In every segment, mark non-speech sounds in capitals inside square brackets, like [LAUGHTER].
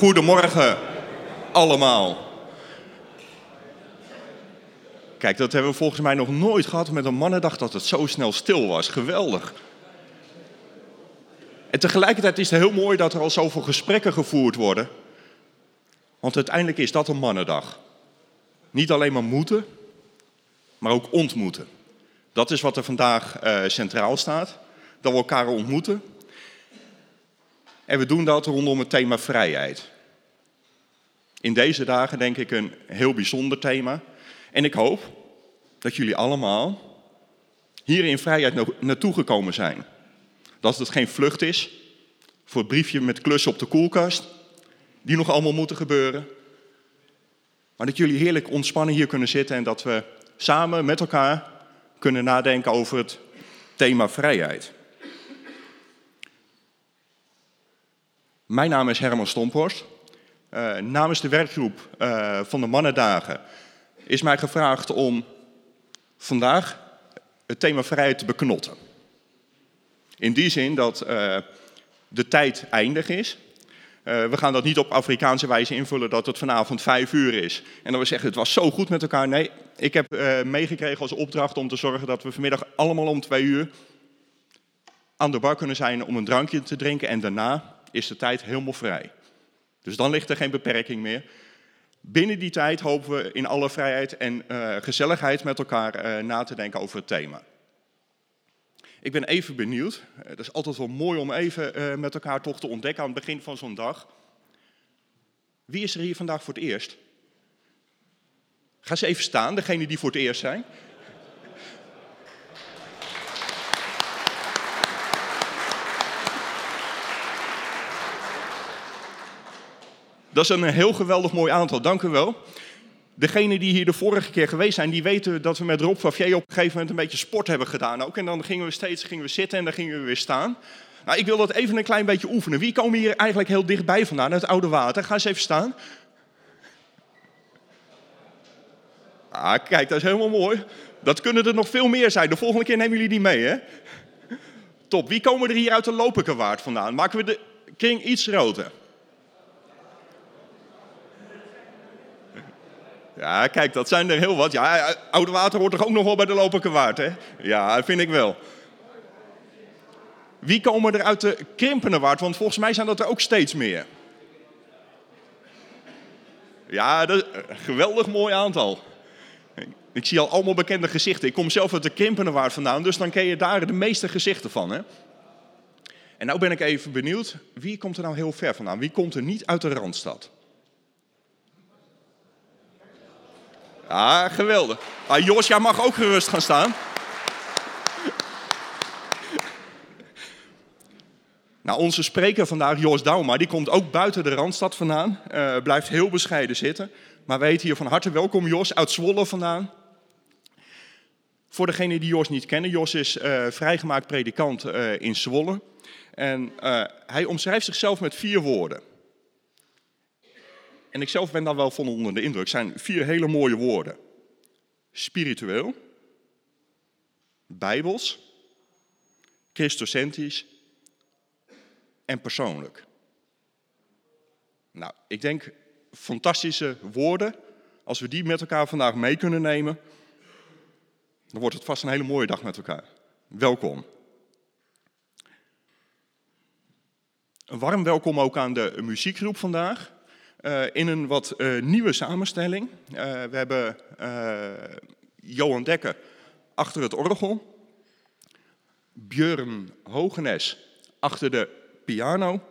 Goedemorgen allemaal. Kijk, dat hebben we volgens mij nog nooit gehad met een mannendag dat het zo snel stil was. Geweldig. En tegelijkertijd is het heel mooi dat er al zoveel gesprekken gevoerd worden. Want uiteindelijk is dat een mannendag. Niet alleen maar moeten, maar ook ontmoeten. Dat is wat er vandaag uh, centraal staat. Dat we elkaar ontmoeten. En we doen dat rondom het thema vrijheid. In deze dagen denk ik een heel bijzonder thema. En ik hoop dat jullie allemaal hier in vrijheid naartoe gekomen zijn. Dat het geen vlucht is voor het briefje met klussen op de koelkast, die nog allemaal moeten gebeuren. Maar dat jullie heerlijk ontspannen hier kunnen zitten en dat we samen met elkaar kunnen nadenken over het thema vrijheid. Mijn naam is Herman Stomphorst. Uh, namens de werkgroep uh, van de Mannendagen is mij gevraagd om vandaag het thema vrijheid te beknotten. In die zin dat uh, de tijd eindig is. we gaan dat niet op Afrikaanse wijze invullen dat het vanavond vijf uur is. En dan we zeggen het was zo goed met elkaar. Nee, ik heb meegekregen als opdracht om te zorgen dat we vanmiddag allemaal om twee uur aan de bar kunnen zijn om een drankje te drinken. En daarna is de tijd helemaal vrij. Dus dan ligt er geen beperking meer. Binnen die tijd hopen we in alle vrijheid en uh, gezelligheid met elkaar uh, na te denken over het thema. Ik ben even benieuwd. Uh, het is altijd wel mooi om even met elkaar toch te ontdekken aan het begin van zo'n dag. Wie is er hier vandaag voor het eerst? Ga eens even staan, degene die voor het eerst zijn. Dat is een heel geweldig mooi aantal, dank u wel. Degenen die hier de vorige keer geweest zijn, die weten dat we met Rob Favier op een gegeven moment een beetje sport hebben gedaan ook. En dan gingen we steeds gingen we zitten en dan gingen we weer staan. Nou, ik wil dat even een klein beetje oefenen. Wie komen hier eigenlijk heel dichtbij vandaan, het oude water? Ga eens even staan. Ah, kijk, dat is helemaal mooi. Dat kunnen er nog veel meer zijn. De volgende keer nemen jullie die mee, hè? Top. Wie komen er hier uit de Lopikerwaard vandaan? Maken we de kring iets groter. Ja, kijk, dat zijn er heel wat. Ja, oude water hoort toch ook nog wel bij de Loperke Waard, hè? Ja, vind ik wel. Wie komen er uit de Krimpende Waard? Want volgens mij zijn dat er ook steeds meer. Ja, dat, een geweldig mooi aantal. Ik zie al allemaal bekende gezichten. Ik kom zelf uit de Krimpende Waard vandaan, dus dan ken je daar de meeste gezichten van, hè? En nou ben ik even benieuwd, wie komt er nou heel ver vandaan? Wie komt er niet uit de Randstad? Ja, geweldig. Ah, Jos, jij mag ook gerust gaan staan. Nou, onze spreker vandaag, Jos Dauma, die komt ook buiten de Randstad vandaan. Uh, blijft heel bescheiden zitten. Maar weet hier van harte welkom, Jos, uit Zwolle vandaan. Voor degenen die Jos niet kennen, Jos is uh, vrijgemaakt predikant uh, in Zwolle. En hij omschrijft zichzelf met vier woorden. En ik zelf ben daar wel van onder de indruk. Zijn vier hele mooie woorden. Spiritueel, bijbels, christocentisch en persoonlijk. Nou, ik denk fantastische woorden. Als we die met elkaar vandaag mee kunnen nemen, dan wordt het vast een hele mooie dag met elkaar. Welkom. Een warm welkom ook aan de muziekgroep vandaag. Uh, in een wat uh, nieuwe samenstelling. Uh, we hebben Johan Dekker achter het orgel. Björn Hogenes achter de piano.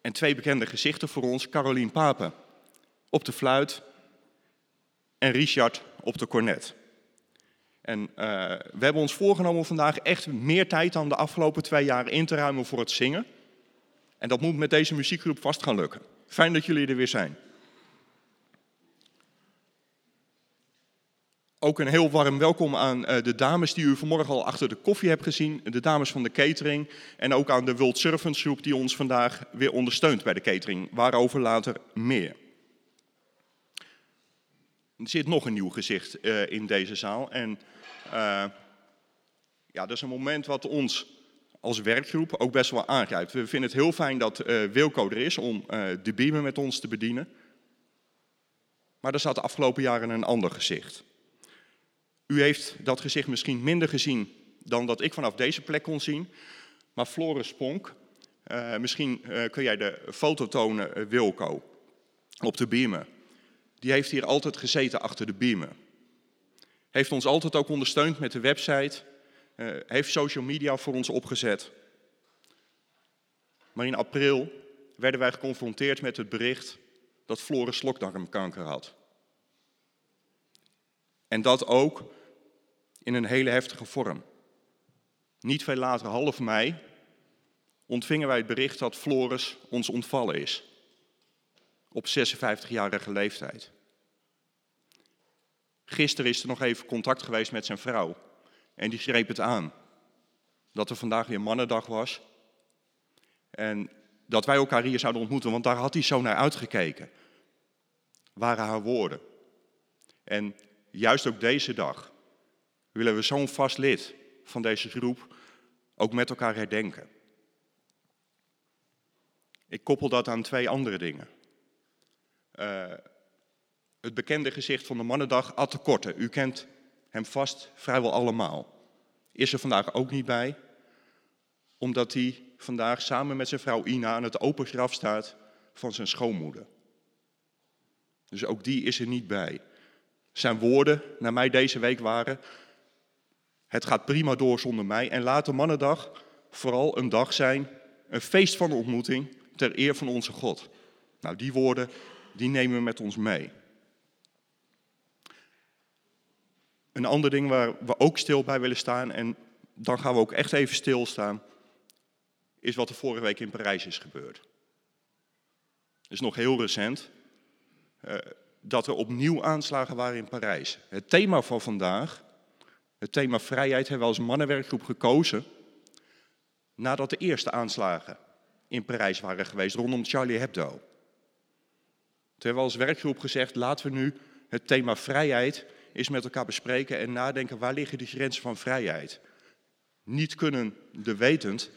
En twee bekende gezichten voor ons. Carolien Papen op de fluit. En Richard op de cornet. En we hebben ons voorgenomen vandaag echt meer tijd dan de afgelopen twee jaar in te ruimen voor het zingen. En dat moet met deze muziekgroep vast gaan lukken. Fijn dat jullie er weer zijn. Ook een heel warm welkom aan eh, de dames die u vanmorgen al achter de koffie hebt gezien, de dames van de catering en ook aan de World Servants Groep die ons vandaag weer ondersteunt bij de catering, waarover later meer. Er zit nog een nieuw gezicht uh, in deze zaal en uh, ja, dat is een moment wat ons als werkgroep ook best wel aangrijpt. We vinden het heel fijn dat uh, Wilco er is om uh, de beamer met ons te bedienen. Maar er zat de afgelopen jaren een ander gezicht. U heeft dat gezicht misschien minder gezien dan dat ik vanaf deze plek kon zien. Maar Floris Spronk, uh, misschien kun jij de foto tonen, Wilco, op de beamer. Die heeft hier altijd gezeten achter de beamer. Heeft ons altijd ook ondersteund met de website heeft social media voor ons opgezet. Maar in april werden wij geconfronteerd met het bericht dat Floris slokdarmkanker had. En dat ook in een hele heftige vorm. Niet veel later, half mei, ontvingen wij het bericht dat Floris ons ontvallen is. Op 56-jarige leeftijd. Gisteren is er nog even contact geweest met zijn vrouw. En die greep het aan. Dat er vandaag weer mannendag was. En dat wij elkaar hier zouden ontmoeten, want daar had hij zo naar uitgekeken. Waren haar woorden. En juist ook deze dag willen we zo'n vast lid van deze groep ook met elkaar herdenken. Ik koppel dat aan twee andere dingen. Uh, het bekende gezicht van de Mannendag, Ad de Korte. U kent hem vast vrijwel allemaal. Is er vandaag ook niet bij, omdat hij vandaag samen met zijn vrouw Ina aan het open graf staat van zijn schoonmoeder. Dus ook die is er niet bij. Zijn woorden naar mij deze week waren: Het gaat prima door zonder mij. En laat de mannendag vooral een dag zijn, een feest van ontmoeting ter eer van onze God. Nou, die woorden, die nemen we met ons mee. Een ander ding waar we ook stil bij willen staan, en dan gaan we ook echt even stilstaan, is wat er vorige week in Parijs is gebeurd. Het is nog heel recent uh, dat er opnieuw aanslagen waren in Parijs. Het thema van vandaag, het thema vrijheid, hebben we als mannenwerkgroep gekozen nadat de eerste aanslagen in Parijs waren geweest rondom Charlie Hebdo. Toen hebben we als werkgroep gezegd, laten we nu het thema vrijheid is met elkaar bespreken en nadenken waar liggen de grenzen van vrijheid. Niet kunnen de wetend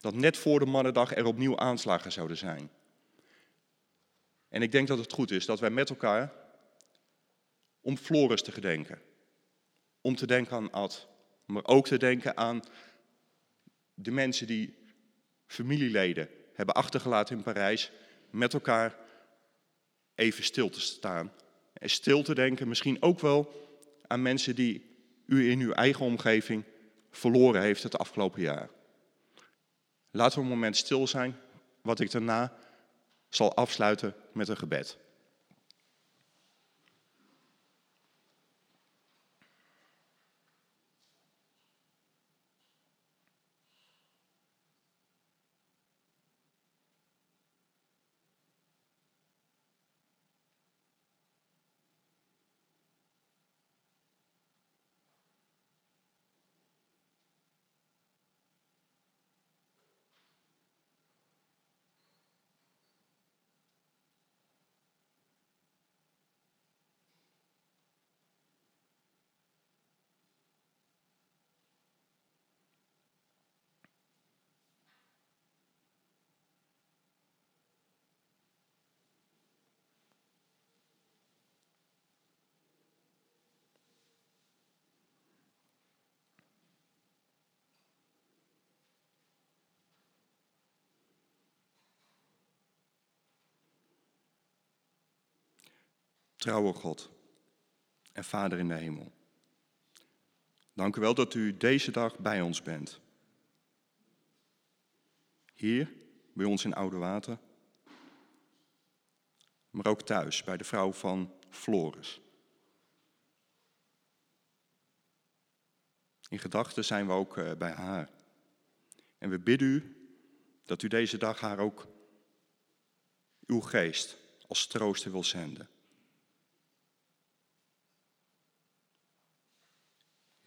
dat net voor de mannendag er opnieuw aanslagen zouden zijn. En ik denk dat het goed is dat wij met elkaar om Floris te gedenken. Om te denken aan Ad, maar ook te denken aan de mensen die familieleden hebben achtergelaten in Parijs, met elkaar even stil te staan stil te denken, misschien ook wel aan mensen die u in uw eigen omgeving verloren heeft het afgelopen jaar. Laten we een moment stil zijn, wat ik daarna zal afsluiten met een gebed. Trouwe God en Vader in de hemel. Dank u wel dat u deze dag bij ons bent. Hier, bij ons in Oude Water, maar ook thuis bij de vrouw van Floris. In gedachten zijn we ook eh, bij haar. En we bidden u dat u deze dag haar ook uw geest als trooster wil zenden.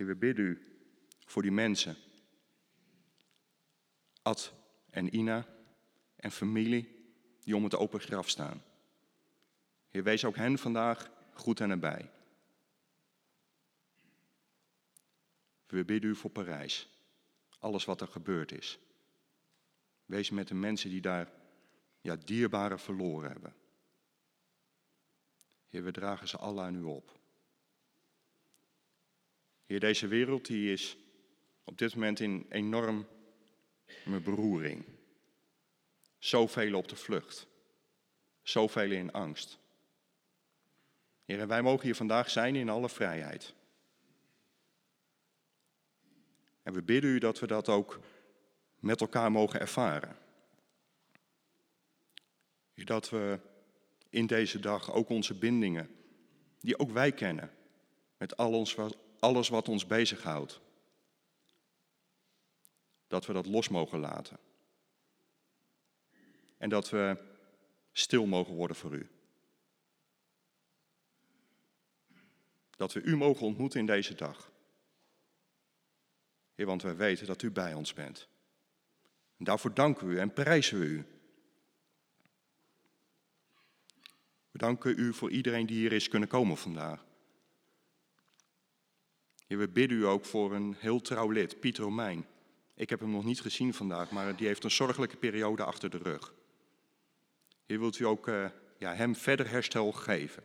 We bidden u voor die mensen. Ad en Ina en familie die om het open graf staan. Heer, wees ook hen vandaag goed en nabij. We bidden u voor Parijs. alles wat er gebeurd is. Wees met de mensen die daar ja, dierbare verloren hebben. Heer, we dragen ze alle aan u op. Heer, deze wereld die is op dit moment in enorme beroering. Zoveel op de vlucht. Zoveel in angst. Heer, en wij mogen hier vandaag zijn in alle vrijheid. En we bidden u dat we dat ook met elkaar mogen ervaren. Dat we in deze dag ook onze bindingen, die ook wij kennen, met alles wat ons bezighoudt, dat we dat los mogen laten. En dat we stil mogen worden voor u. Dat we u mogen ontmoeten in deze dag. Heer, want wij weten dat u bij ons bent. En daarvoor danken we u en prijzen we u. We danken u voor iedereen die hier is kunnen komen vandaag. We bidden u ook voor een heel trouw lid, Pieter Romein. Ik heb hem nog niet gezien vandaag, maar die heeft een zorgelijke periode achter de rug. Heer, wilt u ook uh, ja, hem verder herstel geven?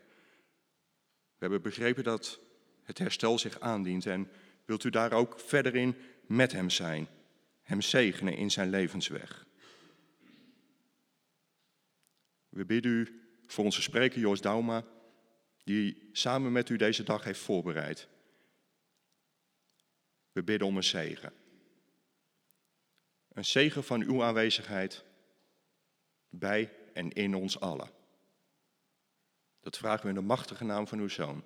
We hebben begrepen dat het herstel zich aandient en wilt u daar ook verder in met hem zijn, hem zegenen in zijn levensweg. We bidden u voor onze spreker Joost Dauma, die samen met u deze dag heeft voorbereid. We bidden om een zegen. Een zegen van uw aanwezigheid bij en in ons allen. Dat vragen we in de machtige naam van uw Zoon,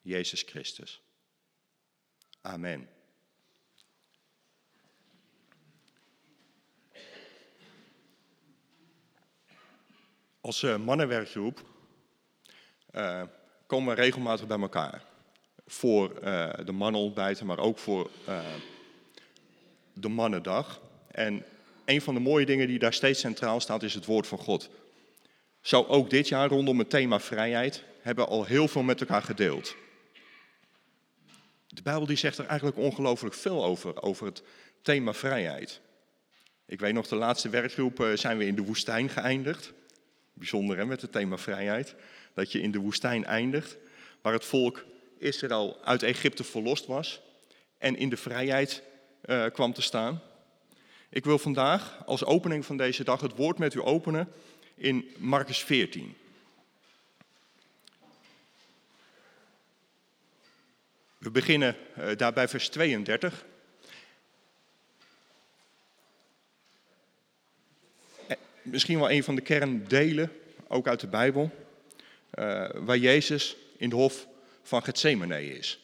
Jezus Christus. Amen. Als uh, mannenwerkgroep uh, komen we regelmatig bij elkaar. Voor uh, de mannenontbijten, maar ook voor de mannendag. En een van de mooie dingen die daar steeds centraal staat is het woord van God. Zo ook dit jaar rondom het thema vrijheid hebben we al heel veel met elkaar gedeeld. De Bijbel die zegt er eigenlijk ongelooflijk veel over, over het thema vrijheid. Ik weet nog, de laatste werkgroep zijn we in de woestijn geëindigd. Bijzonder hè, met het thema vrijheid. Dat je in de woestijn eindigt, waar het volk Israël uit Egypte verlost was en in de vrijheid uh, kwam te staan. Ik wil vandaag als opening van deze dag het woord met u openen in Marcus 14. We beginnen uh, daar bij vers 32. misschien wel een van de kerndelen, ook uit de Bijbel, waar Jezus in de hof van Gethsemane is.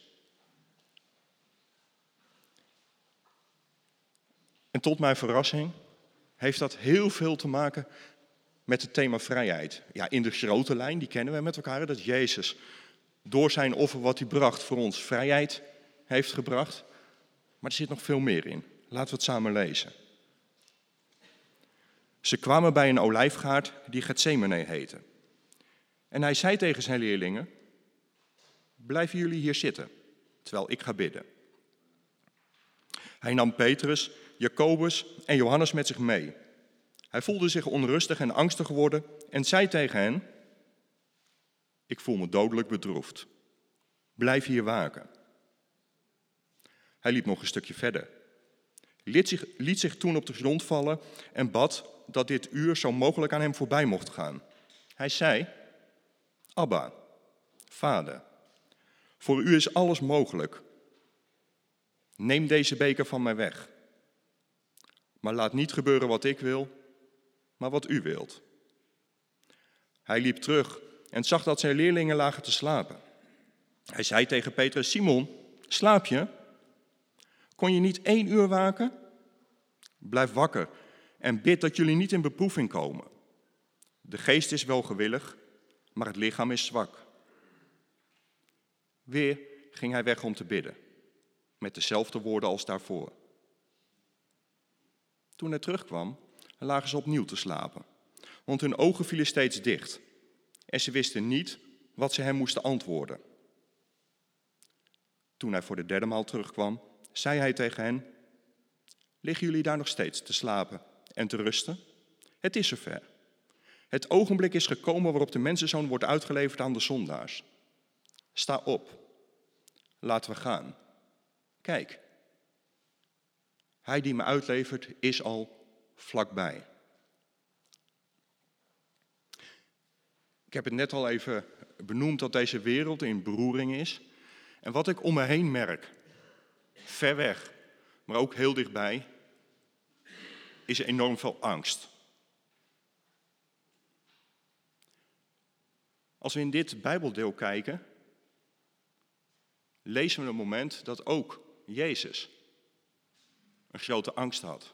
En tot mijn verrassing heeft dat heel veel te maken met het thema vrijheid. Ja, in de grote lijn, die kennen we met elkaar, dat Jezus door zijn offer wat hij bracht voor ons vrijheid heeft gebracht. Maar er zit nog veel meer in. Laten we het samen lezen. Ze kwamen bij een olijfgaard die Gethsemane heette. En hij zei tegen zijn leerlingen, blijven jullie hier zitten, terwijl ik ga bidden. Hij nam Petrus, Jacobus en Johannes met zich mee. Hij voelde zich onrustig en angstig geworden en zei tegen hen, ik voel me dodelijk bedroefd. Blijf hier waken. Hij liep nog een stukje verder. Liet zich, liet zich toen op de grond vallen en bad dat dit uur zo mogelijk aan hem voorbij mocht gaan. Hij zei, Abba, vader, voor u is alles mogelijk. Neem deze beker van mij weg. Maar laat niet gebeuren wat ik wil, maar wat u wilt. Hij liep terug en zag dat zijn leerlingen lagen te slapen. Hij zei tegen Petrus, Simon, slaap je? Kon je niet één uur waken? Blijf wakker en bid dat jullie niet in beproeving komen. De geest is wel gewillig, maar het lichaam is zwak. Weer ging hij weg om te bidden, met dezelfde woorden als daarvoor. Toen hij terugkwam, lagen ze opnieuw te slapen, want hun ogen vielen steeds dicht en ze wisten niet wat ze hem moesten antwoorden. Toen hij voor de derde maal terugkwam, zei hij tegen hen: Liggen jullie daar nog steeds te slapen en te rusten? Het is zover. Het ogenblik is gekomen waarop de mensenzoon wordt uitgeleverd aan de zondaars. Sta op. Laten we gaan. Kijk. Hij die me uitlevert is al vlakbij. Ik heb het net al even benoemd dat deze wereld in beroering is. En wat ik om me heen merk, ver weg, maar ook heel dichtbij, is enorm veel angst. Als we in dit Bijbeldeel kijken, lezen we een moment dat ook Jezus een grote angst had.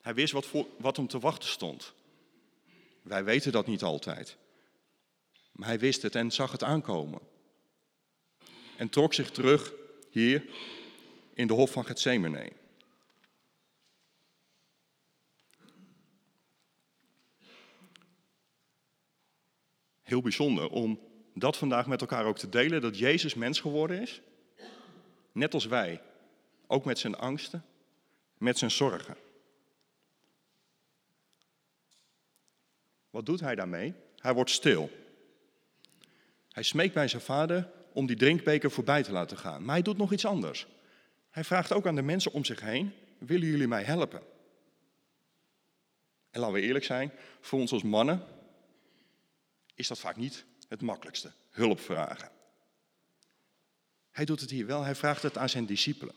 Hij wist wat, voor, wat hem te wachten stond. Wij weten dat niet altijd. Maar hij wist het en zag het aankomen. En trok zich terug hier in de hof van Gethsemane. Heel bijzonder om dat vandaag met elkaar ook te delen, dat Jezus mens geworden is. Net als wij, ook met zijn angsten, met zijn zorgen. Wat doet hij daarmee? Hij wordt stil. Hij smeekt bij zijn vader om die drinkbeker voorbij te laten gaan. Maar hij doet nog iets anders. Hij vraagt ook aan de mensen om zich heen: willen jullie mij helpen? En laten we eerlijk zijn, voor ons als mannen is dat vaak niet het makkelijkste. Hulp vragen. Hij doet het hier wel, hij vraagt het aan zijn discipelen.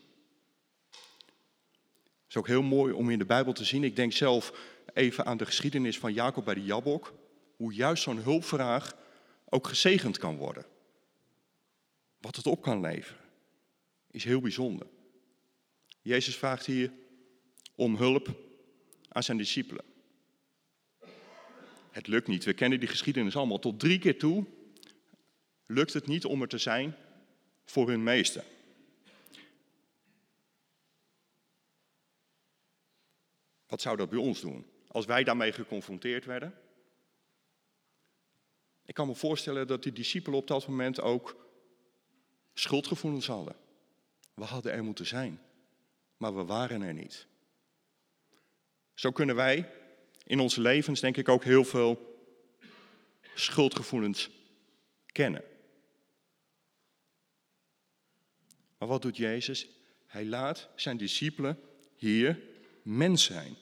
Het is ook heel mooi om in de Bijbel te zien. Ik denk zelf even aan de geschiedenis van Jacob bij de Jabok. Hoe juist zo'n hulpvraag ook gezegend kan worden. Wat het op kan leveren. Is heel bijzonder. Jezus vraagt hier om hulp aan zijn discipelen. Het lukt niet. We kennen die geschiedenis allemaal. Tot drie keer toe lukt het niet om er te zijn voor hun meester. Wat zou dat bij ons doen? Als wij daarmee geconfronteerd werden? Ik kan me voorstellen dat die discipelen op dat moment ook schuldgevoelens hadden. We hadden er moeten zijn, maar we waren er niet. Zo kunnen wij in onze levens denk ik ook heel veel schuldgevoelens kennen. Maar wat doet Jezus? Hij laat zijn discipelen hier mens zijn.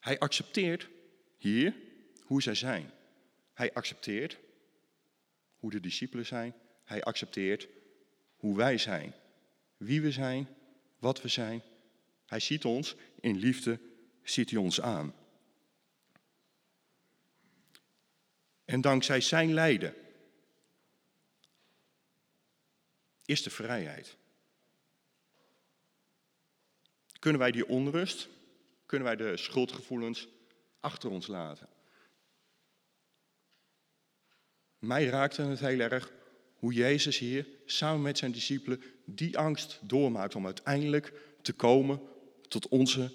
Hij accepteert hier hoe zij zijn. Hij accepteert hoe de discipelen zijn. Hij accepteert hoe wij zijn. Wie we zijn, wat we zijn. Hij ziet ons in liefde, ziet hij ons aan. En dankzij zijn lijden is de vrijheid. Kunnen wij die onrust, kunnen wij de schuldgevoelens achter ons laten? Mij raakte het heel erg hoe Jezus hier samen met zijn discipelen die angst doormaakt om uiteindelijk te komen tot onze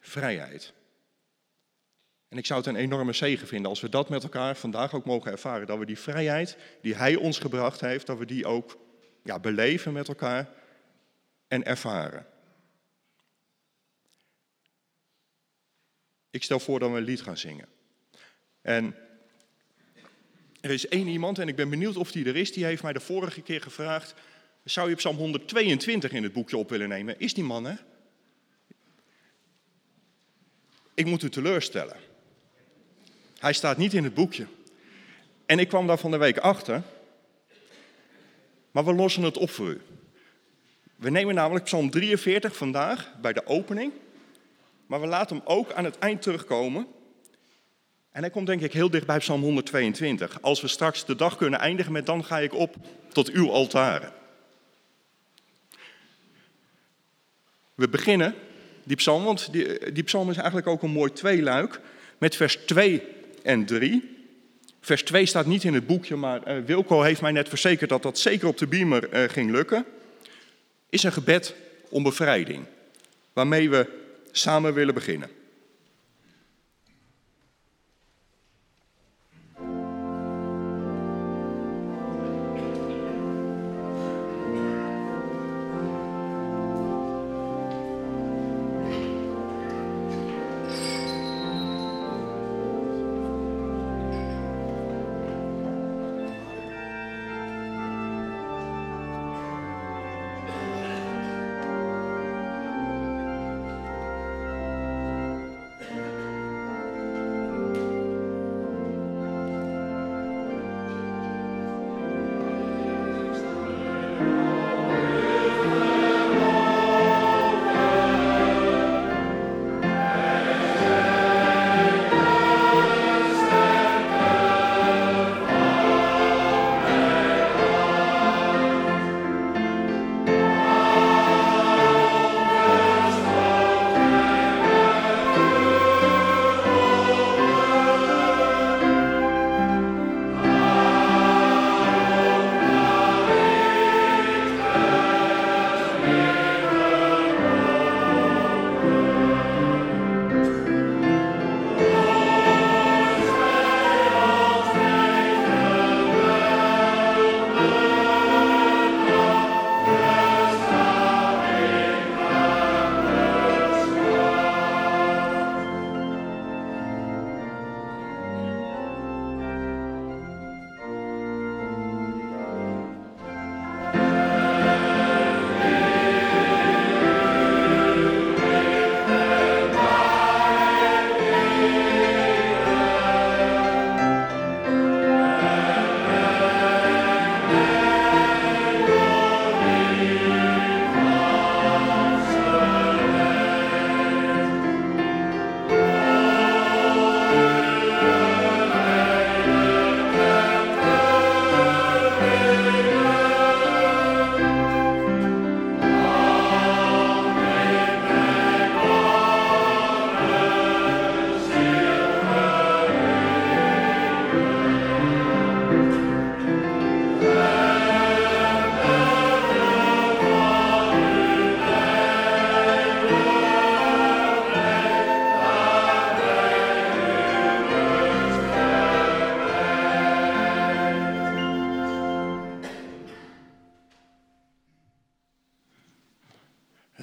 vrijheid. En ik zou het een enorme zegen vinden als we dat met elkaar vandaag ook mogen ervaren. Dat we die vrijheid die Hij ons gebracht heeft, dat we die ook ja, beleven met elkaar en ervaren. Ik stel voor dat we een lied gaan zingen. En er is één iemand, en ik ben benieuwd of die er is, die heeft mij de vorige keer gevraagd: zou je Psalm 122 in het boekje op willen nemen? Is die man, hè? Ik moet u teleurstellen. Hij staat niet in het boekje. En ik kwam daar van de week achter. Maar we lossen het op voor u. We nemen namelijk Psalm 43 vandaag bij de opening. Maar we laten hem ook aan het eind terugkomen. En hij komt denk ik heel dicht bij Psalm 122. Als we straks de dag kunnen eindigen met dan ga ik op tot uw altaren. We beginnen die psalm, want die, die psalm is eigenlijk ook een mooi tweeluik met vers 2 en 3. Vers 2 staat niet in het boekje, maar uh, Wilco heeft mij net verzekerd dat dat zeker op de beamer uh, ging lukken. Is een gebed om bevrijding, waarmee we samen willen beginnen.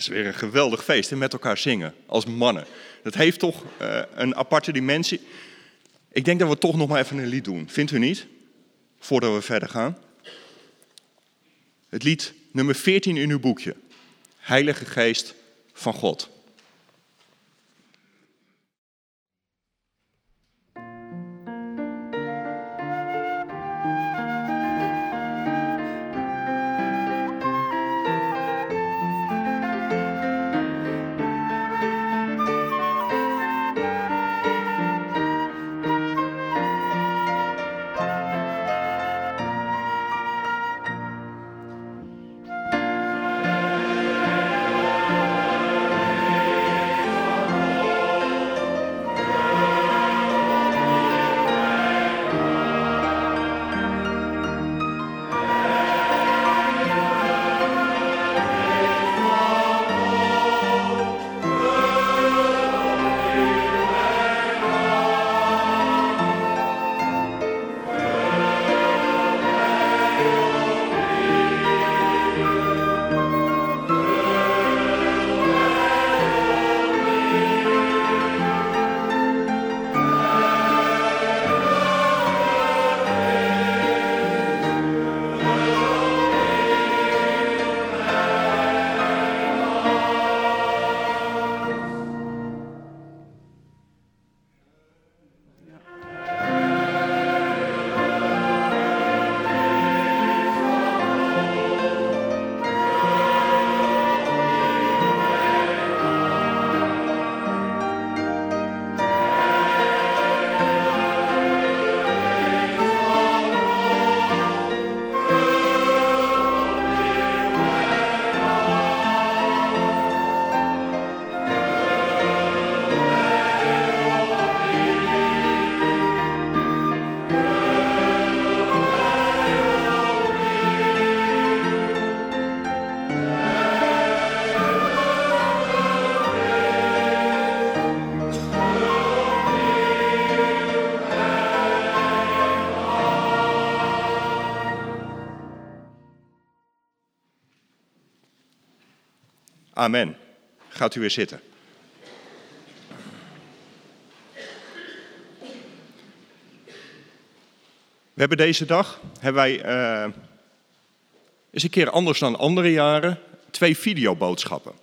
Is weer een geweldig feest en met elkaar zingen als mannen. Dat heeft toch uh, een aparte dimensie. Ik denk dat we toch nog maar even een lied doen. Vindt u niet? Voordat we verder gaan. Het lied nummer 14 in uw boekje. Heilige Geest van God. Amen. Gaat u weer zitten. We hebben deze dag, hebben wij uh, een keer anders dan andere jaren, twee videoboodschappen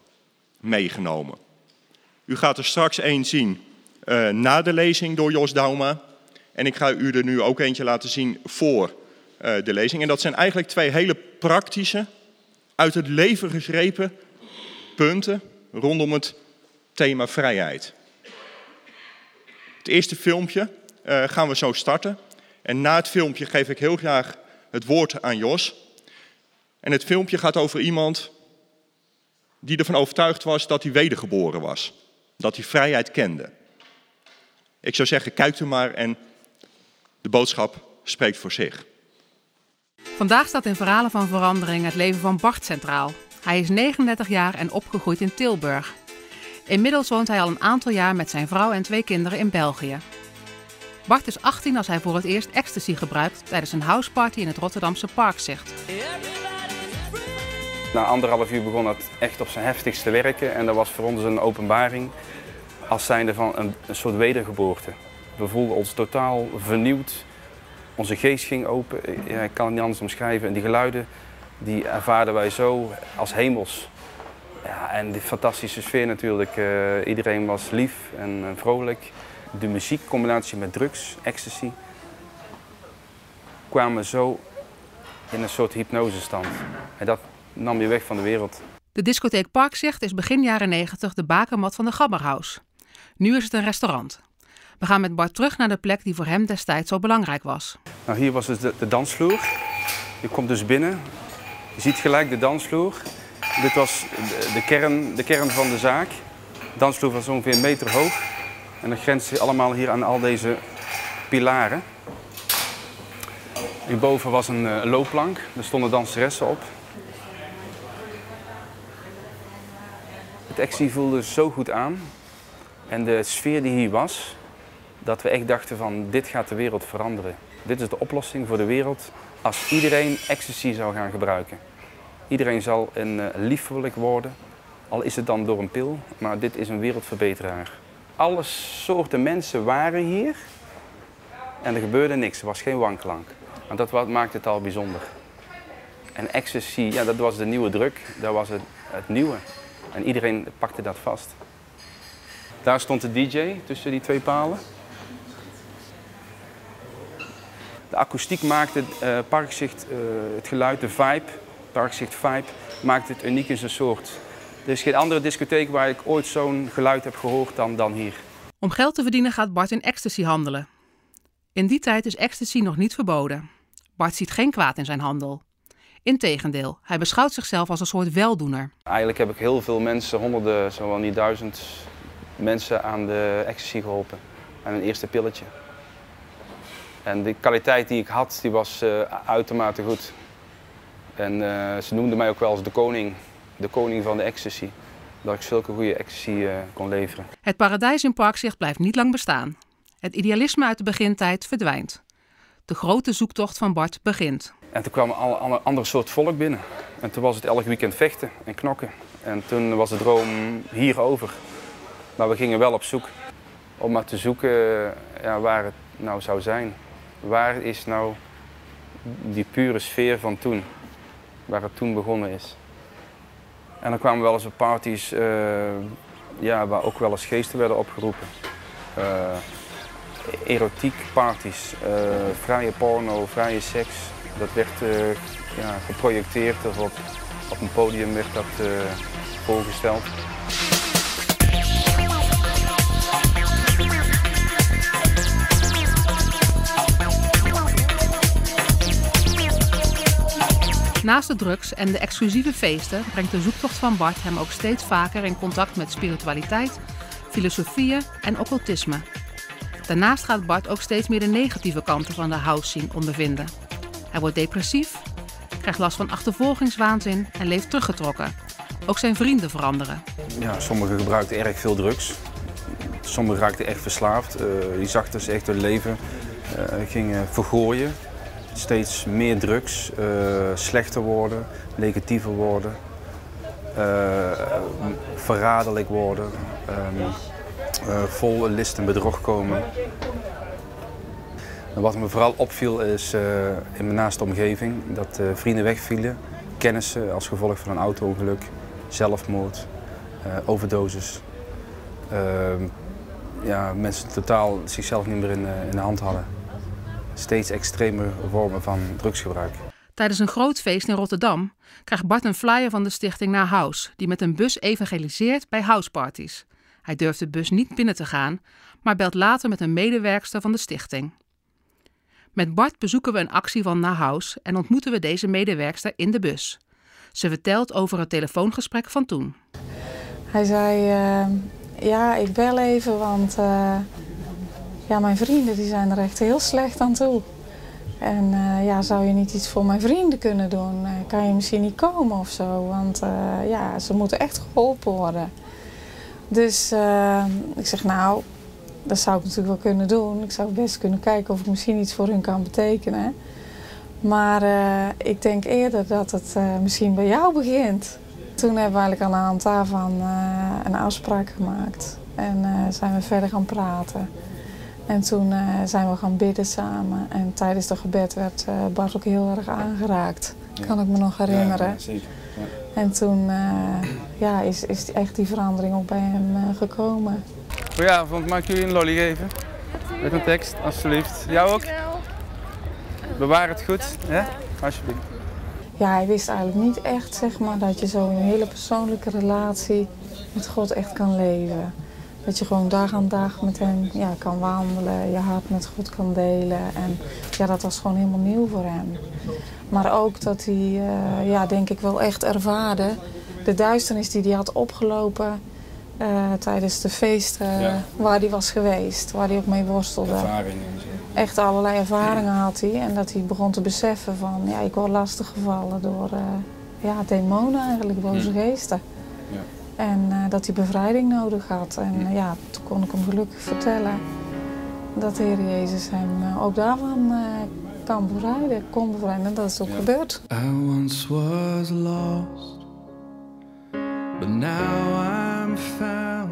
meegenomen. U gaat er straks één zien uh, na de lezing door Jos Dauma. En ik ga u er nu ook eentje laten zien voor uh, de lezing. En dat zijn eigenlijk twee hele praktische, uit het leven gegrepen punten rondom het thema vrijheid. Het eerste filmpje uh, gaan we zo starten. En na het filmpje geef ik heel graag het woord aan Jos. En het filmpje gaat over iemand die ervan overtuigd was dat hij wedergeboren was. Dat hij vrijheid kende. Ik zou zeggen, kijk u maar en de boodschap spreekt voor zich. Vandaag staat in Verhalen van Verandering het leven van Bart centraal. Hij is 39 jaar en opgegroeid in Tilburg. Inmiddels woont hij al een aantal jaar met zijn vrouw en twee kinderen in België. Bart is 18 als hij voor het eerst ecstasy gebruikt tijdens een houseparty in het Rotterdamse Parkzicht. Na anderhalf uur begon het echt op zijn heftigst te werken en dat was voor ons een openbaring als zijnde van een, een soort wedergeboorte. We voelden ons totaal vernieuwd. Onze geest ging open. Ik kan het niet anders omschrijven. En die geluiden die ervaarden wij zo als hemels. Ja, en die fantastische sfeer natuurlijk. Uh, iedereen was lief en, en vrolijk. De muziek, combinatie met drugs, ecstasy, kwamen zo in een soort hypnosestand. En dat nam je weg van de wereld. De discotheek Parkzicht is begin jaren 90 de bakermat van de Gabberhaus. Nu is het een restaurant. We gaan met Bart terug naar de plek die voor hem destijds zo belangrijk was. Nou, hier was dus de, de dansvloer. Je komt dus binnen je ziet gelijk de dansvloer. Dit was de kern, de kern van de zaak. De dansvloer was ongeveer een meter hoog. En dat grenst allemaal hier aan al deze pilaren. Hierboven was een uh, loopplank. Er stonden danseressen op. Het actie voelde zo goed aan. En de sfeer die hier was, dat we echt dachten van dit gaat de wereld veranderen. Dit is de oplossing voor de wereld als iedereen ecstasy zou gaan gebruiken. Iedereen zal een uh, liefelijk worden Al is het dan door een pil, maar dit is een wereldverbeteraar. Alle soorten mensen waren hier en er gebeurde niks. Er was geen wanklank. En dat maakt het al bijzonder. En ecstasy, ja, dat was de nieuwe druk. Dat was het, het nieuwe. En iedereen pakte dat vast. Daar stond de DJ tussen die twee palen. De akoestiek maakte uh, Parkzicht, uh, het geluid, de vibe, Parkzicht vibe, maakte het uniek in zijn soort. Er is geen andere discotheek waar ik ooit zo'n geluid heb gehoord dan, dan hier. Om geld te verdienen gaat Bart in ecstasy handelen. In die tijd is ecstasy nog niet verboden. Bart ziet geen kwaad in zijn handel. Integendeel, hij beschouwt zichzelf als een soort weldoener. Eigenlijk heb ik heel veel mensen, honderden, zo niet duizend mensen aan de ecstasy geholpen. Aan een eerste pilletje. En de kwaliteit die ik had, die was uh, uitermate goed. En uh, ze noemden mij ook wel als de koning, de koning van de ecstasy. Dat ik zulke goede ecstasy uh, kon leveren. Het paradijs in Parkzicht blijft niet lang bestaan. Het idealisme uit de begintijd verdwijnt. De grote zoektocht van Bart begint. En toen kwam een ander soort volk binnen. En toen was het elk weekend vechten en knokken. En toen was de droom hierover. Maar we gingen wel op zoek om maar te zoeken ja, waar het nou zou zijn. Waar is nou die pure sfeer van toen? Waar het toen begonnen is. En dan kwamen we wel eens op parties uh, ja, waar ook wel eens geesten werden opgeroepen. Uh, erotiek parties, uh, vrije porno, vrije seks. Dat werd ja, geprojecteerd of op, op een podium werd dat voorgesteld. Naast de drugs en de exclusieve feesten brengt de zoektocht van Bart hem ook steeds vaker in contact met spiritualiteit, filosofieën en occultisme. Daarnaast gaat Bart ook steeds meer de negatieve kanten van de house scene ondervinden. Hij wordt depressief, krijgt last van achtervolgingswaanzin en leeft teruggetrokken. Ook zijn vrienden veranderen. Ja, sommigen gebruikten erg veel drugs. Sommigen raakten echt verslaafd. Uh, die zag dus echt hun leven uh, gingen vergooien steeds meer drugs, uh, slechter worden, negatiever worden, uh, verraderlijk worden, um, uh, vol list en bedrog komen. En wat me vooral opviel is in mijn naaste omgeving dat vrienden wegvielen, kennissen als gevolg van een auto-ongeluk, zelfmoord, overdosis. Ehm, ja, mensen totaal zichzelf niet meer in de hand hadden steeds extreme vormen van drugsgebruik. Tijdens een groot feest in Rotterdam krijgt Bart een flyer van de stichting naar House, die met een bus evangeliseert bij houseparties. Hij durft de bus niet binnen te gaan, maar belt later met een medewerkster van de stichting. Met Bart bezoeken we een actie van Na House en ontmoeten we deze medewerkster in de bus. Ze vertelt over het telefoongesprek van toen. Hij zei: uh, Ja, ik bel even, want uh, ja, mijn vrienden die zijn er echt heel slecht aan toe. En uh, ja, zou je niet iets voor mijn vrienden kunnen doen? Uh, kan je misschien niet komen of zo? Want uh, ja, ze moeten echt geholpen worden. Dus ik zeg, nou, dat zou ik natuurlijk wel kunnen doen. Ik zou best kunnen kijken of ik misschien iets voor hun kan betekenen. Maar ik denk eerder dat het misschien bij jou begint. Toen hebben we eigenlijk aan de hand daarvan een afspraak gemaakt. En zijn we verder gaan praten. En toen uh, zijn we gaan bidden samen. En tijdens de gebed werd uh, Bart ook heel erg aangeraakt. Ja. Kan ik me nog herinneren. Ja, zeker. Ja. En toen uh, ja, is, is echt die verandering ook bij hem gekomen. Goedenavond, mag ik jullie een lolly geven? Met een tekst, alsjeblieft. Jou ook? Bewaar het goed, hè? Alsjeblieft. Ja, hij wist eigenlijk niet echt zeg maar, dat je zo een hele persoonlijke relatie met God echt kan leven. Dat je gewoon dag aan dag met hem ja, kan wandelen, je hart met God kan delen. En ja, dat was gewoon helemaal nieuw voor hem. Maar ook dat hij, uh, ja, denk ik wel echt ervaarde de duisternis die hij had opgelopen uh, tijdens de feesten waar hij was geweest, waar hij ook mee worstelde. Ervaringen. Echt allerlei ervaringen had hij en dat hij begon te beseffen van, ja, ik word lastiggevallen door uh, ja, demonen eigenlijk, boze geesten. En uh, dat hij bevrijding nodig had. En uh, ja, toen kon ik hem gelukkig vertellen dat de Heer Jezus hem uh, ook daarvan kan bevrijden, kon bevrijden. En dat is ook ja. gebeurd. I once was lost, but now I'm found.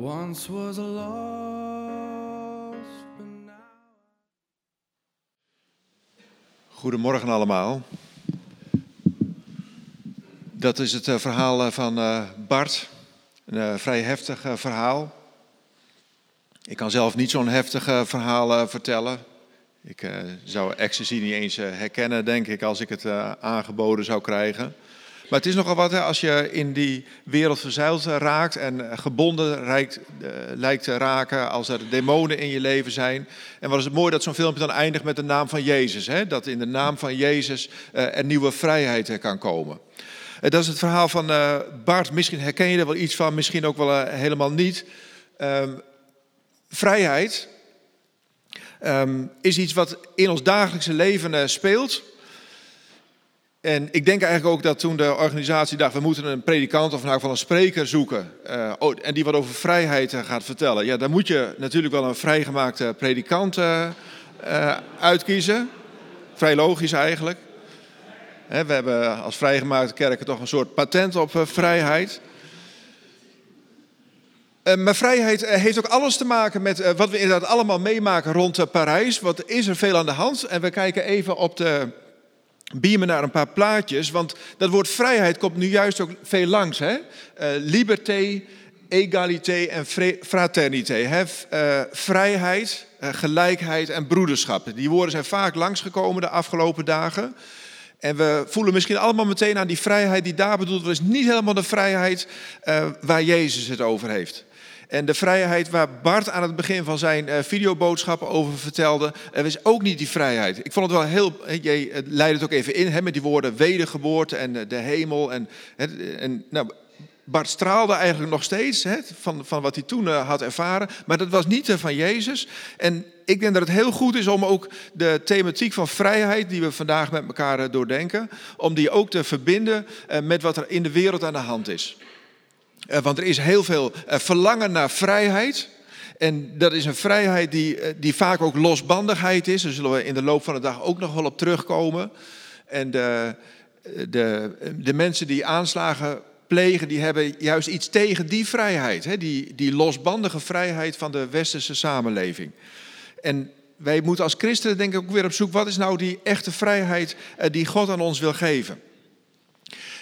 Once was lost, but now. Goedemorgen allemaal. Dat is het eh, verhaal eh, van eh, Bart. Een vrij heftig verhaal. Ik kan zelf niet zo'n heftig verhaal vertellen. Ik zou ecstasy niet eens herkennen, denk ik, als ik het aangeboden zou krijgen. Maar het is nogal wat hè, als je in die wereld verzeild raakt en gebonden lijkt, te raken, als er demonen in je leven zijn. En wat is het mooi dat zo'n filmpje dan eindigt met de naam van Jezus. Hè? Dat in de naam van Jezus er nieuwe vrijheid kan komen. Eh, Dat is het verhaal van eh, Bart. Misschien herken je er wel iets van, misschien ook wel eh, helemaal niet. Ehm, vrijheid ehm, is iets wat in ons dagelijkse leven speelt. En ik denk eigenlijk ook dat toen de organisatie dacht, we moeten een predikant of nou van een spreker zoeken. oh, en die wat over vrijheid gaat vertellen. Ja, dan moet je natuurlijk wel een vrijgemaakte predikant uitkiezen. Vrij logisch eigenlijk. We hebben als vrijgemaakte kerken toch een soort patent op eh, vrijheid. Eh, maar vrijheid eh, heeft ook alles te maken met wat we inderdaad allemaal meemaken rond Parijs. Wat is er veel aan de hand? En we kijken even op de beamen naar een paar plaatjes. Want dat woord vrijheid komt nu juist ook veel langs. Hè? Liberté, egalité en fraternité. Vrijheid, gelijkheid en broederschap. Die woorden zijn vaak langsgekomen de afgelopen dagen. En we voelen misschien allemaal meteen aan die vrijheid die daar bedoeld is niet helemaal de vrijheid eh, waar Jezus het over heeft. En de vrijheid waar Bart aan het begin van zijn eh, videoboodschappen over vertelde, er is ook niet die vrijheid. Ik vond het wel heel, eh, jij leidde het ook even in hè, met die woorden wedergeboorte en de hemel. En, en nou, Bart straalde eigenlijk nog steeds hè, van, van wat hij toen had ervaren. Maar dat was niet van Jezus. En ik denk dat het heel goed is om ook de thematiek van vrijheid, die we vandaag met elkaar eh, doordenken, om die ook te verbinden eh, met wat er in de wereld aan de hand is. Eh, want er is heel veel verlangen naar vrijheid. En dat is een vrijheid die, die vaak ook losbandigheid is. Daar zullen we in de loop van de dag ook nog wel op terugkomen. En de, de, de mensen die aanslagen plegen, die hebben juist iets tegen die vrijheid. Hè? Die, die losbandige vrijheid van de westerse samenleving. En wij moeten als christenen denk ik ook weer op zoek, wat is nou die echte vrijheid eh, die God aan ons wil geven?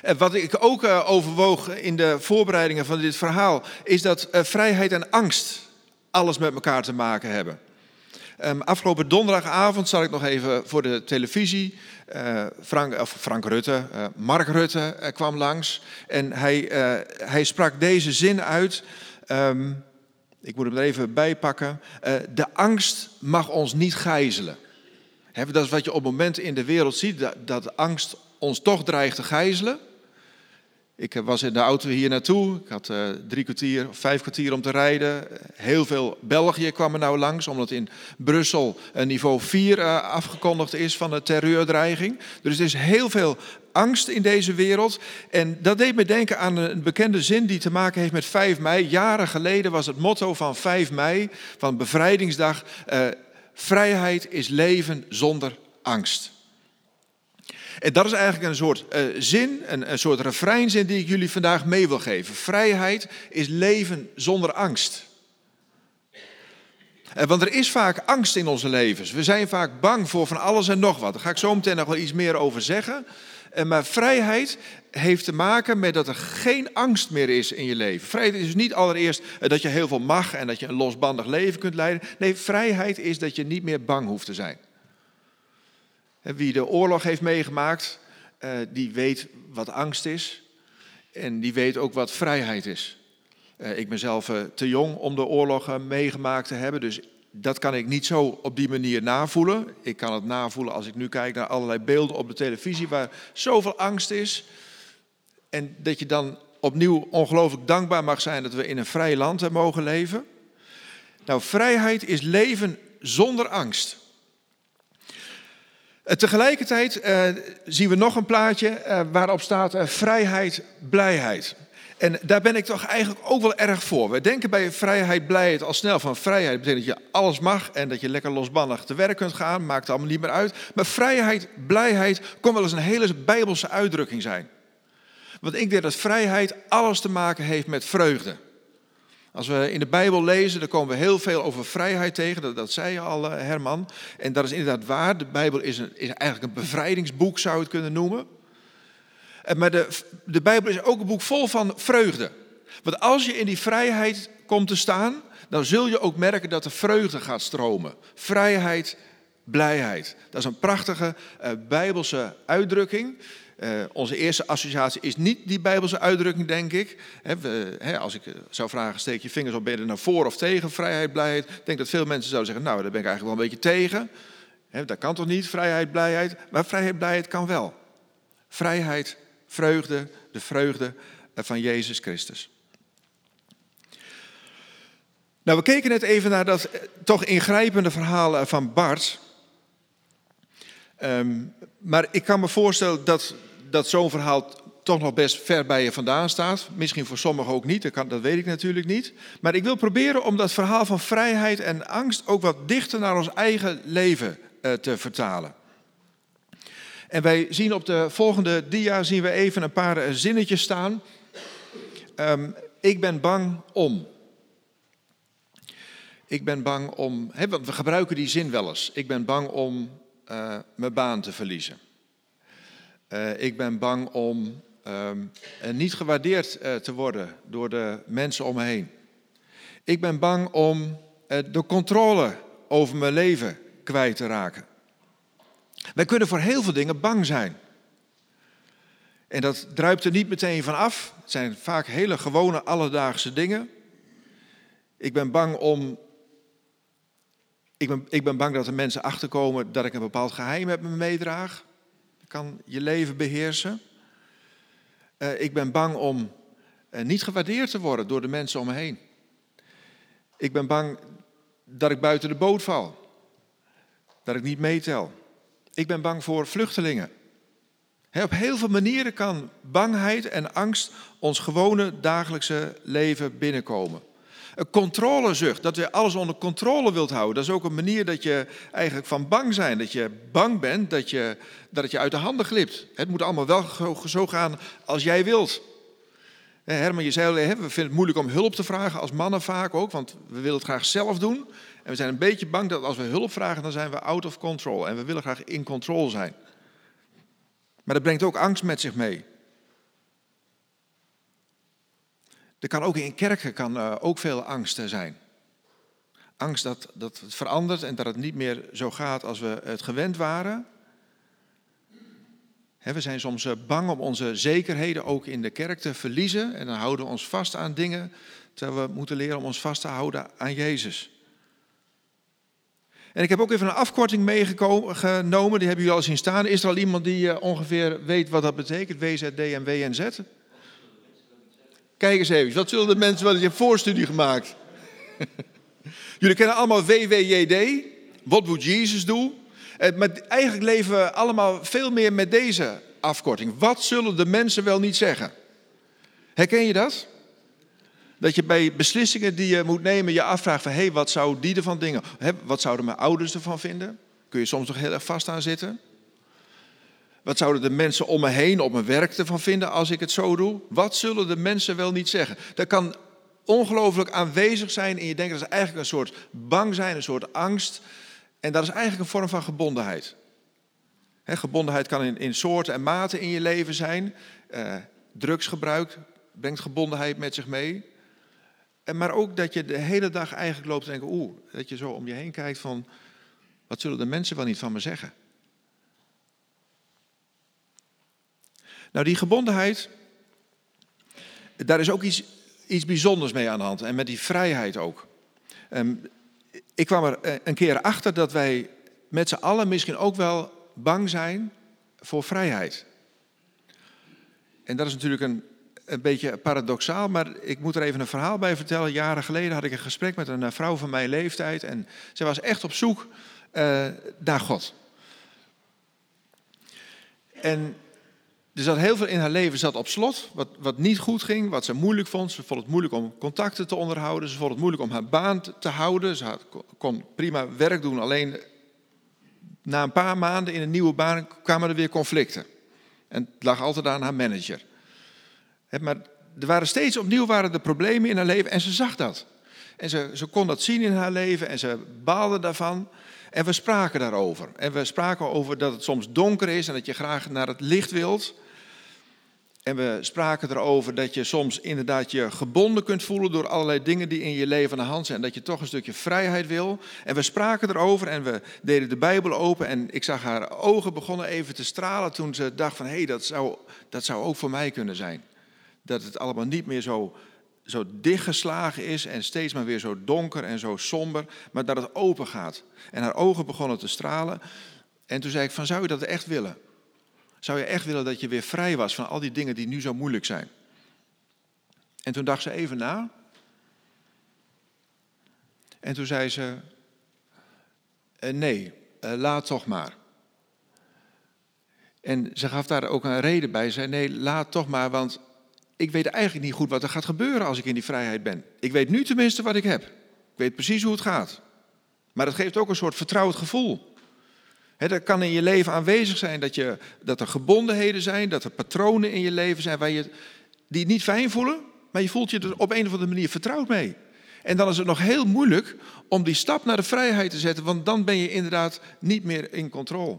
En wat ik ook eh, overwoog in de voorbereidingen van dit verhaal, is dat eh, vrijheid en angst alles met elkaar te maken hebben. Ehm, afgelopen donderdagavond zat ik nog even voor de televisie. Frank, of Frank Rutte, Mark Rutte kwam langs. En hij, hij sprak deze zin uit. Ehm, ik moet hem er even bij pakken. Eh, de angst mag ons niet gijzelen. Hè, dat is wat je op het moment in de wereld ziet, dat, dat angst ons toch dreigt te gijzelen. Ik was in de auto hier naartoe. Ik had eh, drie kwartier of vijf kwartier om te rijden. Heel veel België kwam er nou langs, omdat in Brussel een niveau 4 eh, afgekondigd is van de terreurdreiging. Dus er is heel veel angst in deze wereld. En dat deed me denken aan een bekende zin die te maken heeft met 5 mei. Jaren geleden was het motto van 5 mei, van Bevrijdingsdag, eh, vrijheid is leven zonder angst. En dat is eigenlijk een soort eh, zin, een, een soort refreinzin die ik jullie vandaag mee wil geven. Vrijheid is leven zonder angst. Eh, want er is vaak angst in onze levens. We zijn vaak bang voor van alles en nog wat. Daar ga ik zo meteen nog wel iets meer over zeggen. Eh, maar vrijheid heeft te maken met dat er geen angst meer is in je leven. Vrijheid is dus niet allereerst dat je heel veel mag en dat je een losbandig leven kunt leiden. Nee, vrijheid is dat je niet meer bang hoeft te zijn. Wie de oorlog heeft meegemaakt, eh, die weet wat angst is. En die weet ook wat vrijheid is. Eh, Ik ben zelf eh, te jong om de oorlog meegemaakt te hebben. Dus dat kan ik niet zo op die manier navoelen. Ik kan het navoelen als ik nu kijk naar allerlei beelden op de televisie waar zoveel angst is. En dat je dan opnieuw ongelooflijk dankbaar mag zijn dat we in een vrij land mogen leven. Nou, vrijheid is leven zonder angst. Eh, Tegelijkertijd eh, zien we nog een plaatje eh, waarop staat vrijheid, blijheid. En daar ben ik toch eigenlijk ook wel erg voor. We denken bij vrijheid, blijheid al snel van vrijheid betekent dat je alles mag en dat je lekker losbandig te werk kunt gaan, maakt allemaal niet meer uit. Maar vrijheid, blijheid kon wel eens een hele bijbelse uitdrukking zijn. Want ik denk dat vrijheid alles te maken heeft met vreugde. Als we in de Bijbel lezen, dan komen we heel veel over vrijheid tegen. Dat, zei je al, eh, Herman. En dat is inderdaad waar. De Bijbel is, een, is eigenlijk een bevrijdingsboek, zou je het kunnen noemen. En Maar de, de Bijbel is ook een boek vol van vreugde. Want als je in die vrijheid komt te staan, dan zul je ook merken dat er vreugde gaat stromen. Vrijheid, blijheid. Dat is een prachtige uh, Bijbelse uitdrukking. Uh, onze eerste associatie is niet die Bijbelse uitdrukking, denk ik. Als ik zou vragen, steek je vingers op, ben je er nou voor of tegen vrijheid, blijheid? Ik denk dat veel mensen zouden zeggen, nou, daar ben ik eigenlijk wel een beetje tegen. He, dat kan toch niet, vrijheid, blijheid? Maar vrijheid, blijheid kan wel. Vrijheid, vreugde, de vreugde van Jezus Christus. Nou, we keken net even naar dat toch ingrijpende verhaal van Bart. Um, maar ik kan me voorstellen dat, dat zo'n verhaal toch nog best ver bij je vandaan staat. Misschien voor sommigen ook niet, dat, kan, dat weet ik natuurlijk niet. Maar ik wil proberen om dat verhaal van vrijheid en angst ook wat dichter naar ons eigen leven uh, te vertalen. En wij zien op de volgende dia zien we even een paar zinnetjes staan. Um, ik ben bang om. Ik ben bang om, want we gebruiken die zin wel eens. Ik ben bang om uh, mijn baan te verliezen. Uh, ik ben bang om uh, niet gewaardeerd uh, te worden door de mensen om me heen. Ik ben bang om de controle over mijn leven kwijt te raken. Wij kunnen voor heel veel dingen bang zijn. En dat druipt er niet meteen van af. Het zijn vaak hele gewone alledaagse dingen. Ik ben bang om ik ben, ik ben bang dat er mensen achterkomen dat ik een bepaald geheim met me meedraag. Kan je leven beheersen. Uh, ik ben bang om uh, niet gewaardeerd te worden door de mensen om me heen. Ik ben bang dat ik buiten de boot val. Dat ik niet meetel. Ik ben bang voor vluchtelingen. Op heel veel manieren kan bangheid en angst ons gewone dagelijkse leven binnenkomen. Een controlezucht, dat je alles onder controle wilt houden. Dat is ook een manier dat je eigenlijk van bang zijn. Dat je bang bent dat, je, dat het je uit de handen glipt. Het moet allemaal wel zo gaan als jij wilt. Herman, je zei al, we vinden het moeilijk om hulp te vragen, als mannen vaak ook, want we willen het graag zelf doen. En we zijn een beetje bang dat als we hulp vragen, dan zijn we out of control. En we willen graag in control zijn. Maar dat brengt ook angst met zich mee. Er kan ook in kerken kan, uh, ook veel angst zijn. Angst dat, dat het verandert en dat het niet meer zo gaat als we het gewend waren. we zijn soms eh, bang om onze zekerheden ook in de kerk te verliezen. En dan houden we ons vast aan dingen, terwijl we moeten leren om ons vast te houden aan Jezus. En ik heb ook even een afkorting meegenomen, die hebben jullie al zien staan. Is er al iemand die ongeveer weet wat dat betekent, WZD en WNZ? Kijk eens even, wat zullen de mensen wel eens een voorstudie gemaakt? [LAUGHS] Jullie kennen allemaal WWJD, What Would Jesus Do? Eh, maar eigenlijk leven we allemaal veel meer met deze afkorting. Wat zullen de mensen wel niet zeggen? Herken je dat? Dat je bij beslissingen die je moet nemen je afvraagt van... hé, hey, wat zou die ervan dingen? Wat zouden mijn ouders ervan vinden? Kun je soms nog heel erg vast aan zitten? Wat zouden de mensen om me heen op mijn werk ervan vinden als ik het zo doe? Wat zullen de mensen wel niet zeggen? Dat kan ongelooflijk aanwezig zijn en je denkt dat is eigenlijk een soort bang zijn, een soort angst. En dat is eigenlijk een vorm van gebondenheid. He, gebondenheid kan in, in, soorten en maten in je leven zijn. Uh, drugsgebruik brengt gebondenheid met zich mee. En maar ook dat je de hele dag eigenlijk loopt te denken, oeh, dat je zo om je heen kijkt van, wat zullen de mensen wel niet van me zeggen? Nou, die gebondenheid, daar is ook iets, iets bijzonders mee aan de hand. En met die vrijheid ook. Um, ik kwam er eh, een keer achter dat wij met z'n allen misschien ook wel bang zijn voor vrijheid. En dat is natuurlijk een, een beetje paradoxaal, maar ik moet er even een verhaal bij vertellen. Jaren geleden had ik een gesprek met een eh, vrouw van mijn leeftijd en zij was echt op zoek uh, naar God. En er zat heel veel in haar leven zat op slot, wat, wat niet goed ging, wat ze moeilijk vond. Ze vond het moeilijk om contacten te onderhouden, ze vond het moeilijk om haar baan te houden. Ze kon prima werk doen, alleen na een paar maanden in een nieuwe baan kwamen er weer conflicten. En het lag altijd aan haar manager. Maar er waren steeds opnieuw waren er problemen in haar leven en ze zag dat. En ze, ze kon dat zien in haar leven en ze baalde daarvan. En we spraken daarover. En we spraken over dat het soms donker is en dat je graag naar het licht wilt. En we spraken erover dat je soms inderdaad je gebonden kunt voelen door allerlei dingen die in je leven aan de hand zijn. En dat je toch een stukje vrijheid wil. En we spraken erover en we deden de Bijbel open. En ik zag haar ogen begonnen even te stralen toen ze dacht van hé, hey, dat, zou, dat zou ook voor mij kunnen zijn. Dat het allemaal niet meer zo, zo dichtgeslagen is en steeds maar weer zo donker en zo somber. Maar dat het open gaat. En haar ogen begonnen te stralen. En toen zei ik van zou je dat echt willen? Zou je echt willen dat je weer vrij was van al die dingen die nu zo moeilijk zijn? En toen dacht ze even na. En toen zei ze: eh, Nee, eh, laat toch maar. En ze gaf daar ook een reden bij. Ze zei: Nee, laat toch maar, want ik weet eigenlijk niet goed wat er gaat gebeuren als ik in die vrijheid ben. Ik weet nu tenminste wat ik heb. Ik weet precies hoe het gaat. Maar het geeft ook een soort vertrouwd gevoel. He, dat kan in je leven aanwezig zijn dat, je, dat er gebondenheden zijn, dat er patronen in je leven zijn waar je, die niet fijn voelen, maar je voelt je er op een of andere manier vertrouwd mee. En dan is het nog heel moeilijk om die stap naar de vrijheid te zetten, want dan ben je inderdaad niet meer in controle.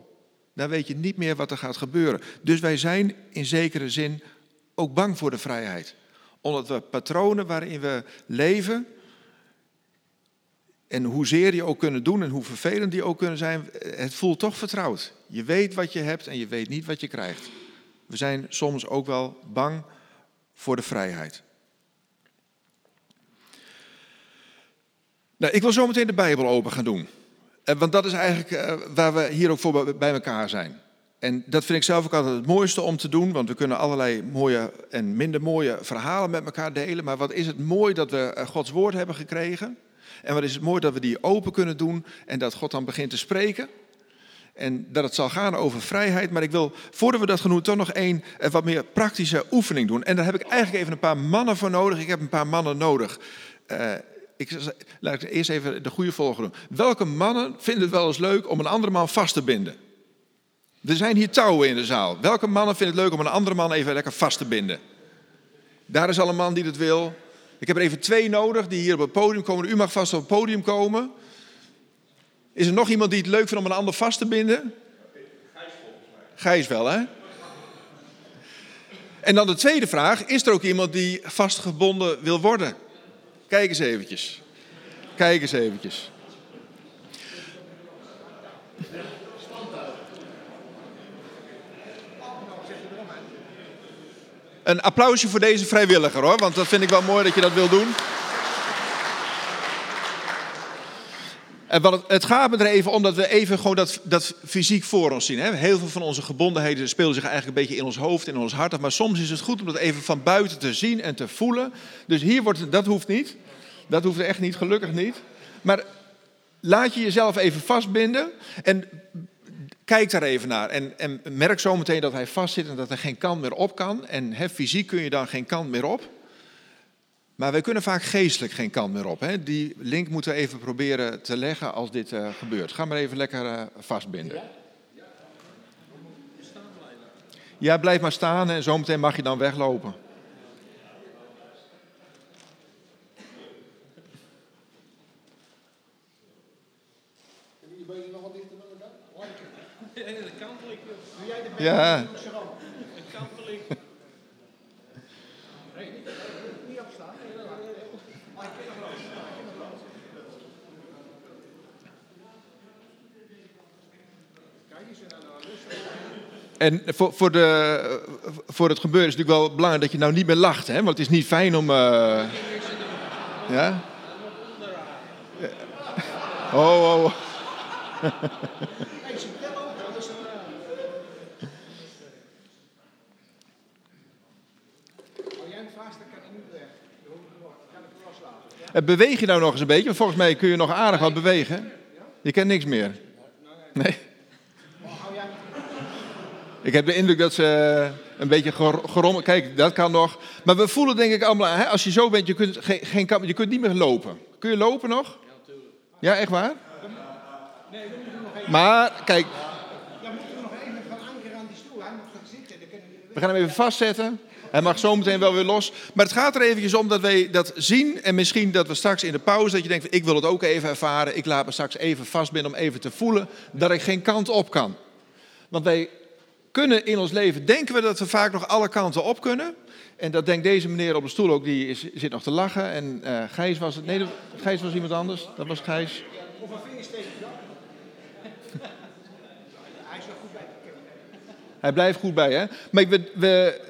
Dan weet je niet meer wat er gaat gebeuren. Dus wij zijn in zekere zin ook bang voor de vrijheid. Omdat we patronen waarin we leven, en hoezeer die ook kunnen doen en hoe vervelend die ook kunnen zijn, het voelt toch vertrouwd. Je weet wat je hebt en je weet niet wat je krijgt. We zijn soms ook wel bang voor de vrijheid. Nou, ik wil zo meteen de Bijbel open gaan doen. Eh, want dat is eigenlijk eh, waar we hier ook voor bij elkaar zijn. En dat vind ik zelf ook altijd het mooiste om te doen, want we kunnen allerlei mooie en minder mooie verhalen met elkaar delen. Maar wat is het mooi dat we eh, Gods woord hebben gekregen. En wat is het mooi dat we die open kunnen doen en dat God dan begint te spreken. En dat het zal gaan over vrijheid. Maar ik wil, voordat we dat doen, toch nog één wat meer praktische oefening doen. En daar heb ik eigenlijk even een paar mannen voor nodig. Ik heb een paar mannen nodig. Uh, ik, laat ik eerst even de goede volgorde doen. Welke mannen vinden het wel eens leuk om een andere man vast te binden? Er zijn hier touwen in de zaal. Welke mannen vinden het leuk om een andere man even lekker vast te binden? Daar is al een man die dat wil. Ik heb er even twee nodig die hier op het podium komen. U mag vast op het podium komen. Is er nog iemand die het leuk vindt om een ander vast te binden? Gijs wel, hè? En dan de tweede vraag. Is er ook iemand die vastgebonden wil worden? Kijk eens eventjes. Kijk eens eventjes. Een applausje voor deze vrijwilliger hoor, want dat vind ik wel mooi dat je dat wil doen. En het, gaat me er even om dat we even gewoon dat, dat fysiek voor ons zien. Hè? Heel veel van onze gebondenheden spelen zich eigenlijk een beetje in ons hoofd, in ons hart. Maar soms is het goed om dat even van buiten te zien en te voelen. Dus hier wordt dat hoeft niet. Dat hoeft echt niet, gelukkig niet. Maar laat je jezelf even vastbinden. En Kijk daar even naar en, en merk zometeen dat hij vastzit en dat er geen kant meer op kan. En he, fysiek kun je dan geen kant meer op. Maar wij kunnen vaak geestelijk geen kant meer op. Hè? Die link moeten we even proberen te leggen als dit uh, gebeurt. Ga maar even lekker uh, vastbinden. Ja, blijf maar staan en zometeen mag je dan weglopen. Ja. En voor, voor, de, voor het gebeuren is het natuurlijk wel belangrijk dat je nou niet meer lacht, hè? want het is niet fijn om. Uh... Ja? Oh, oh. [LAUGHS] Beweeg je nou nog eens een beetje? Want volgens mij kun je nog aardig wat bewegen. Je kent niks meer. Nee. Ik heb de indruk dat ze een beetje gerommeld. Kijk, dat kan nog. Maar we voelen denk ik allemaal, hè, als je zo bent, je kunt, geen, geen, je kunt niet meer lopen. Kun je lopen nog? Ja, natuurlijk. Ja, echt waar? Nee, we moeten nog even. Maar, kijk. Dan moeten we nog even gaan ankeren aan die stoel. Hij moet gaan zitten. We gaan hem even vastzetten. Hij mag zometeen wel weer los. Maar het gaat er eventjes om dat wij dat zien. En misschien dat we straks in de pauze, dat je denkt, ik wil het ook even ervaren. Ik laat me straks even vastbinden om even te voelen dat ik geen kant op kan. Want wij kunnen in ons leven, denken we dat we vaak nog alle kanten op kunnen. En dat denkt deze meneer op de stoel ook, die is, zit nog te lachen. En eh Gijs was het, nee, Gijs was iemand anders. Dat was Gijs. Hij blijft goed bij, hè? Maar we, we,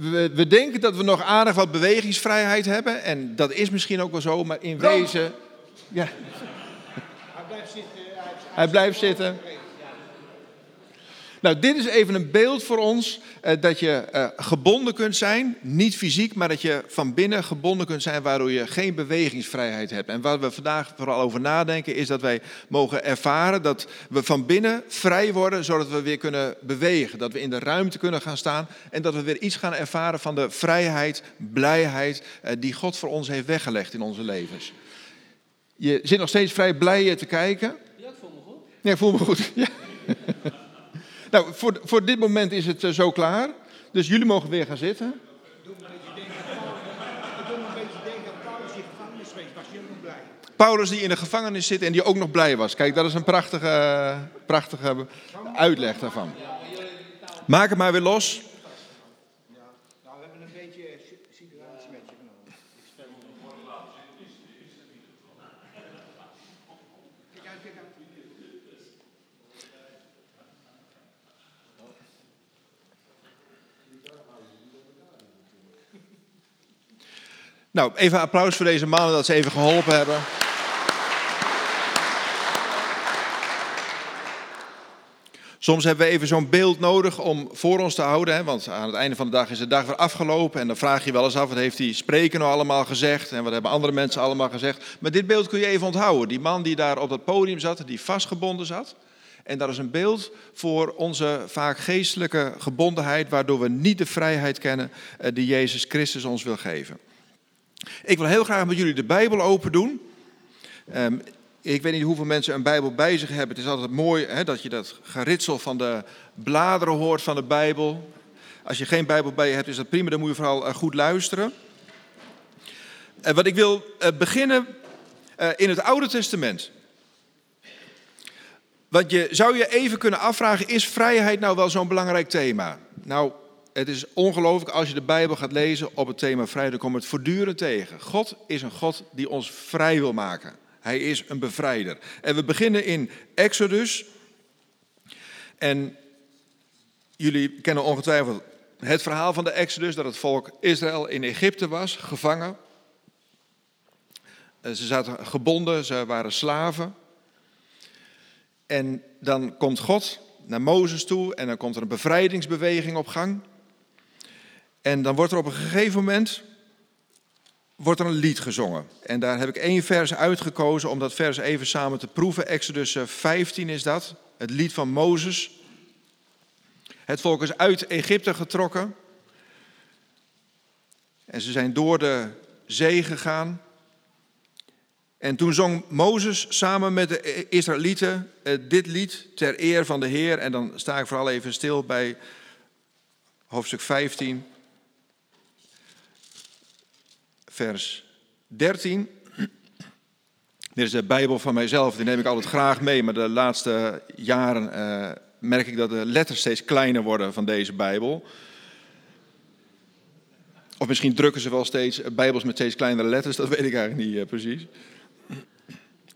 we, we denken dat we nog aardig wat bewegingsvrijheid hebben. En dat is misschien ook wel zo, maar in wezen... Ja. Hij blijft zitten. Nou, dit is even een beeld voor ons eh, dat je eh, gebonden kunt zijn, niet fysiek, maar dat je van binnen gebonden kunt zijn, waardoor je geen bewegingsvrijheid hebt. En waar we vandaag vooral over nadenken, is dat wij mogen ervaren dat we van binnen vrij worden, zodat we weer kunnen bewegen, dat we in de ruimte kunnen gaan staan en dat we weer iets gaan ervaren van de vrijheid, blijheid eh, die God voor ons heeft weggelegd in onze levens. Je zit nog steeds vrij blij te kijken. Ja, ik voel me goed. Ja, ik voel me goed. [LAUGHS] Ja. Nou, voor, voor dit moment is het eh, zo klaar. Dus jullie mogen weer gaan zitten. Paulus die in de gevangenis zit en die ook nog blij was. Kijk, dat is een prachtige, prachtige uitleg daarvan. Maak het maar weer los. Nou, we hebben een beetje situatie met je genomen. Kijk uit, kijk uit. Nou, even applaus voor deze mannen dat ze even geholpen hebben. Soms hebben we even zo'n beeld nodig om voor ons te houden. Hè? Want aan het einde van de dag is de dag weer afgelopen. En dan vraag je wel eens af, wat heeft die spreker nou allemaal gezegd? En wat hebben andere mensen allemaal gezegd? Maar dit beeld kun je even onthouden. Die man die daar op dat podium zat, die vastgebonden zat. En dat is een beeld voor onze vaak geestelijke gebondenheid, waardoor we niet de vrijheid kennen eh, die Jezus Christus ons wil geven. Ik wil heel graag met jullie de Bijbel open doen. Ehm, ik weet niet hoeveel mensen een Bijbel bij zich hebben. Het is altijd mooi hè, dat je dat geritsel van de bladeren hoort van de Bijbel. Als je geen Bijbel bij je hebt, is dat prima. Dan moet je vooral eh, goed luisteren. En wat ik wil eh, beginnen eh, in het Oude Testament. Want je zou je even kunnen afvragen, is vrijheid nou wel zo'n belangrijk thema? Nou, het is ongelooflijk als je de Bijbel gaat lezen op het thema vrijheid, dan kom je het voortdurend tegen. God is een God die ons vrij wil maken. Hij is een bevrijder. En we beginnen in Exodus. En jullie kennen ongetwijfeld het verhaal van de Exodus, dat het volk Israël in Egypte was, gevangen. Eh, Ze zaten gebonden, ze waren slaven. En dan komt God naar Mozes toe en dan komt er een bevrijdingsbeweging op gang. En dan wordt er op een gegeven moment wordt er een lied gezongen. En daar heb ik één vers uitgekozen om dat vers even samen te proeven. Exodus eh, 15 is dat, het lied van Mozes. Het volk is uit Egypte getrokken. En ze zijn door de zee gegaan. En toen zong Mozes samen met de Israëlieten eh, dit lied ter eer van de Heer. En dan sta ik vooral even stil bij hoofdstuk 15, vers 13. Dit is de Bijbel van mijzelf, die neem ik altijd graag mee. Maar de laatste jaren eh, merk ik dat de letters steeds kleiner worden van deze Bijbel. Of misschien drukken ze wel steeds Bijbels met steeds kleinere letters, dat [LAUGHS] weet ik eigenlijk niet eh, precies.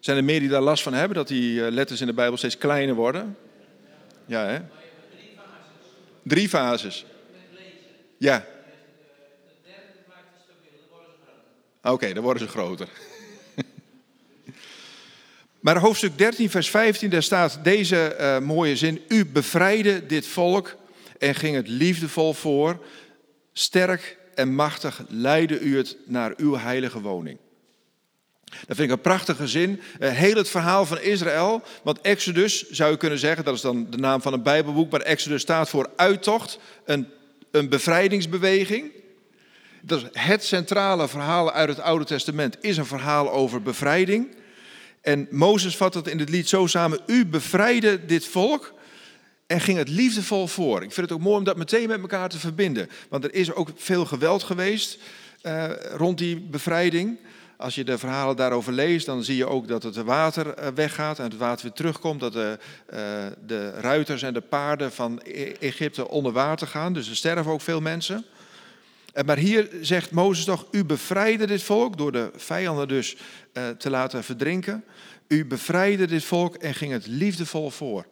Zijn er meer die daar last van hebben, dat die eh, letters in de Bijbel steeds kleiner worden? Ja, hè? Drie fases. Ja. Oké, dan worden ze groter. [LAUGHS] Maar hoofdstuk 13, vers 15, daar staat deze eh, mooie zin. U bevrijdde dit volk en ging het liefdevol voor. Sterk en machtig leidde u het naar uw heilige woning. Dat vind ik een prachtige zin. Eh, heel het verhaal van Israël. Want Exodus zou je kunnen zeggen, dat is dan de naam van een Bijbelboek. Maar Exodus staat voor uittocht, een, een bevrijdingsbeweging. Het centrale verhaal uit het Oude Testament. Is een verhaal over bevrijding. En Mozes vat het in het lied zo samen. U bevrijdde dit volk en ging het liefdevol voor. Ik vind het ook mooi om dat meteen met elkaar te verbinden. Want er is ook veel geweld geweest eh, rond die bevrijding. Als je de verhalen daarover leest, dan zie je ook dat het water eh, weggaat en het water weer terugkomt. Dat de, eh, ruiters en de paarden van E- Egypte onder water gaan. Dus er sterven ook veel mensen. Eh, Maar hier zegt Mozes toch, u bevrijdde dit volk door de vijanden dus eh, te laten verdrinken. U bevrijdde dit volk en ging het liefdevol voor.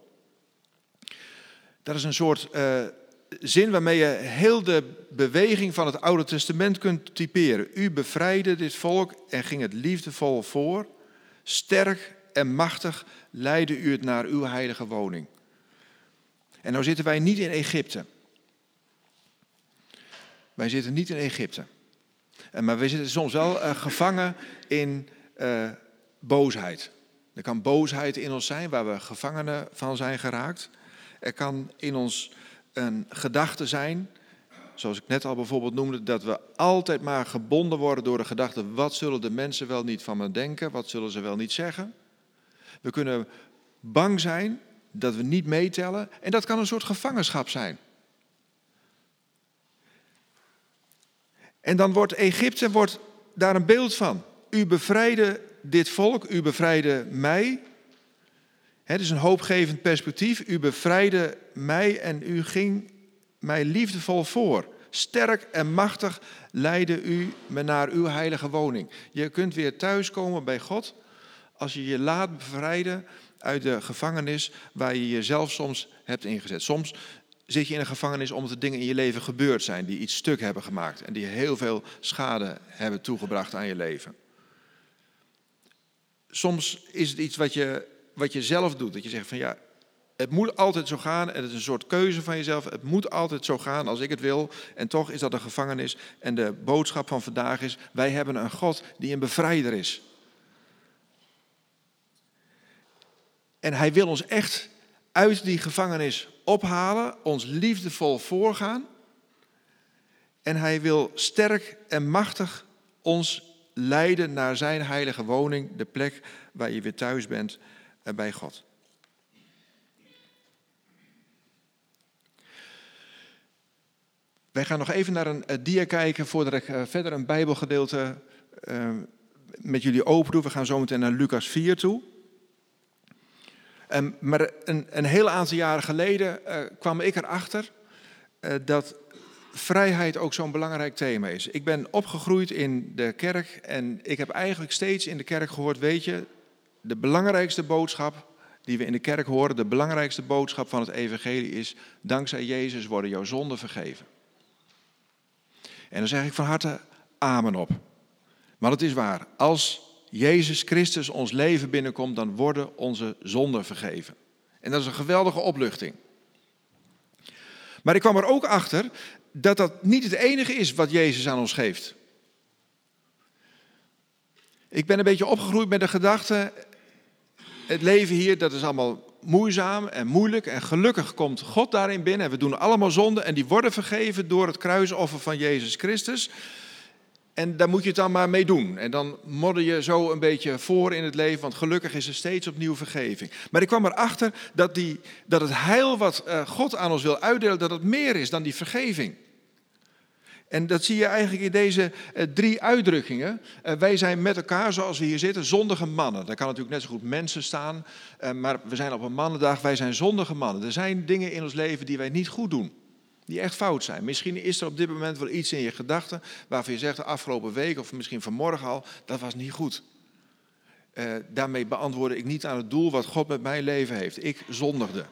Dat is een soort eh, zin waarmee je heel de beweging van het Oude Testament kunt typeren. U bevrijdde dit volk en ging het liefdevol voor. Sterk en machtig leidde u het naar uw heilige woning. En nou zitten wij niet in Egypte. Wij zitten niet in Egypte. Maar we zitten soms wel eh, gevangen in eh, boosheid. Er kan boosheid in ons zijn waar we gevangenen van zijn geraakt. Er kan in ons een gedachte zijn, zoals ik net al bijvoorbeeld noemde, dat we altijd maar gebonden worden door de gedachte: wat zullen de mensen wel niet van me denken? Wat zullen ze wel niet zeggen? We kunnen bang zijn dat we niet meetellen en dat kan een soort gevangenschap zijn. En dan wordt Egypte wordt daar een beeld van. U bevrijdde dit volk, u bevrijdde mij. Het is een hoopgevend perspectief. U bevrijdde mij en u ging mij liefdevol voor. Sterk en machtig leidde u me naar uw heilige woning. Je kunt weer thuiskomen bij God als je je laat bevrijden uit de gevangenis waar je jezelf soms hebt ingezet. Soms zit je in een gevangenis omdat er dingen in je leven gebeurd zijn die iets stuk hebben gemaakt en die heel veel schade hebben toegebracht aan je leven. Soms is het iets wat je, wat je zelf doet, dat je zegt van ja, het moet altijd zo gaan en het is een soort keuze van jezelf. Het moet altijd zo gaan als ik het wil en toch is dat een gevangenis. En de boodschap van vandaag is, wij hebben een God die een bevrijder is. En hij wil ons echt uit die gevangenis ophalen, ons liefdevol voorgaan. En hij wil sterk en machtig ons leiden naar zijn heilige woning, de plek waar je weer thuis bent eh, bij God. Wij gaan nog even naar een eh, dia kijken voordat ik eh, verder een Bijbelgedeelte met jullie open doe. We gaan zo meteen naar Lucas 4 toe. Um, maar een, een heel aantal jaren geleden uh, kwam ik erachter uh, dat vrijheid ook zo'n belangrijk thema is. Ik ben opgegroeid in de kerk en ik heb eigenlijk steeds in de kerk gehoord, weet je, de belangrijkste boodschap die we in de kerk horen, de belangrijkste boodschap van het evangelie is, dankzij Jezus worden jouw zonden vergeven. En dan zeg ik van harte amen op. Maar het is waar, als Jezus Christus ons leven binnenkomt, dan worden onze zonden vergeven. En dat is een geweldige opluchting. Maar ik kwam er ook achter dat dat niet het enige is wat Jezus aan ons geeft. Ik ben een beetje opgegroeid met de gedachte, het leven hier, dat is allemaal moeizaam en moeilijk. En gelukkig komt God daarin binnen en we doen allemaal zonden en die worden vergeven door het kruisoffer van Jezus Christus. En daar moet je het dan maar mee doen. En dan modder je zo een beetje voor in het leven, want gelukkig is er steeds opnieuw vergeving. Maar ik kwam erachter dat, die, dat het heil wat God aan ons wil uitdelen, dat het meer is dan die vergeving. En dat zie je eigenlijk in deze uh, drie uitdrukkingen. Uh, wij zijn met elkaar, zoals we hier zitten, zondige mannen. Daar kan natuurlijk net zo goed mensen staan, maar we zijn op een mannendag, wij zijn zondige mannen. Er zijn dingen in ons leven die wij niet goed doen die echt fout zijn. Misschien is er op dit moment wel iets in je gedachten waarvan je zegt de afgelopen week of misschien vanmorgen al, dat was niet goed. Uh, daarmee beantwoordde ik niet aan het doel wat God met mijn leven heeft. Ik zondigde.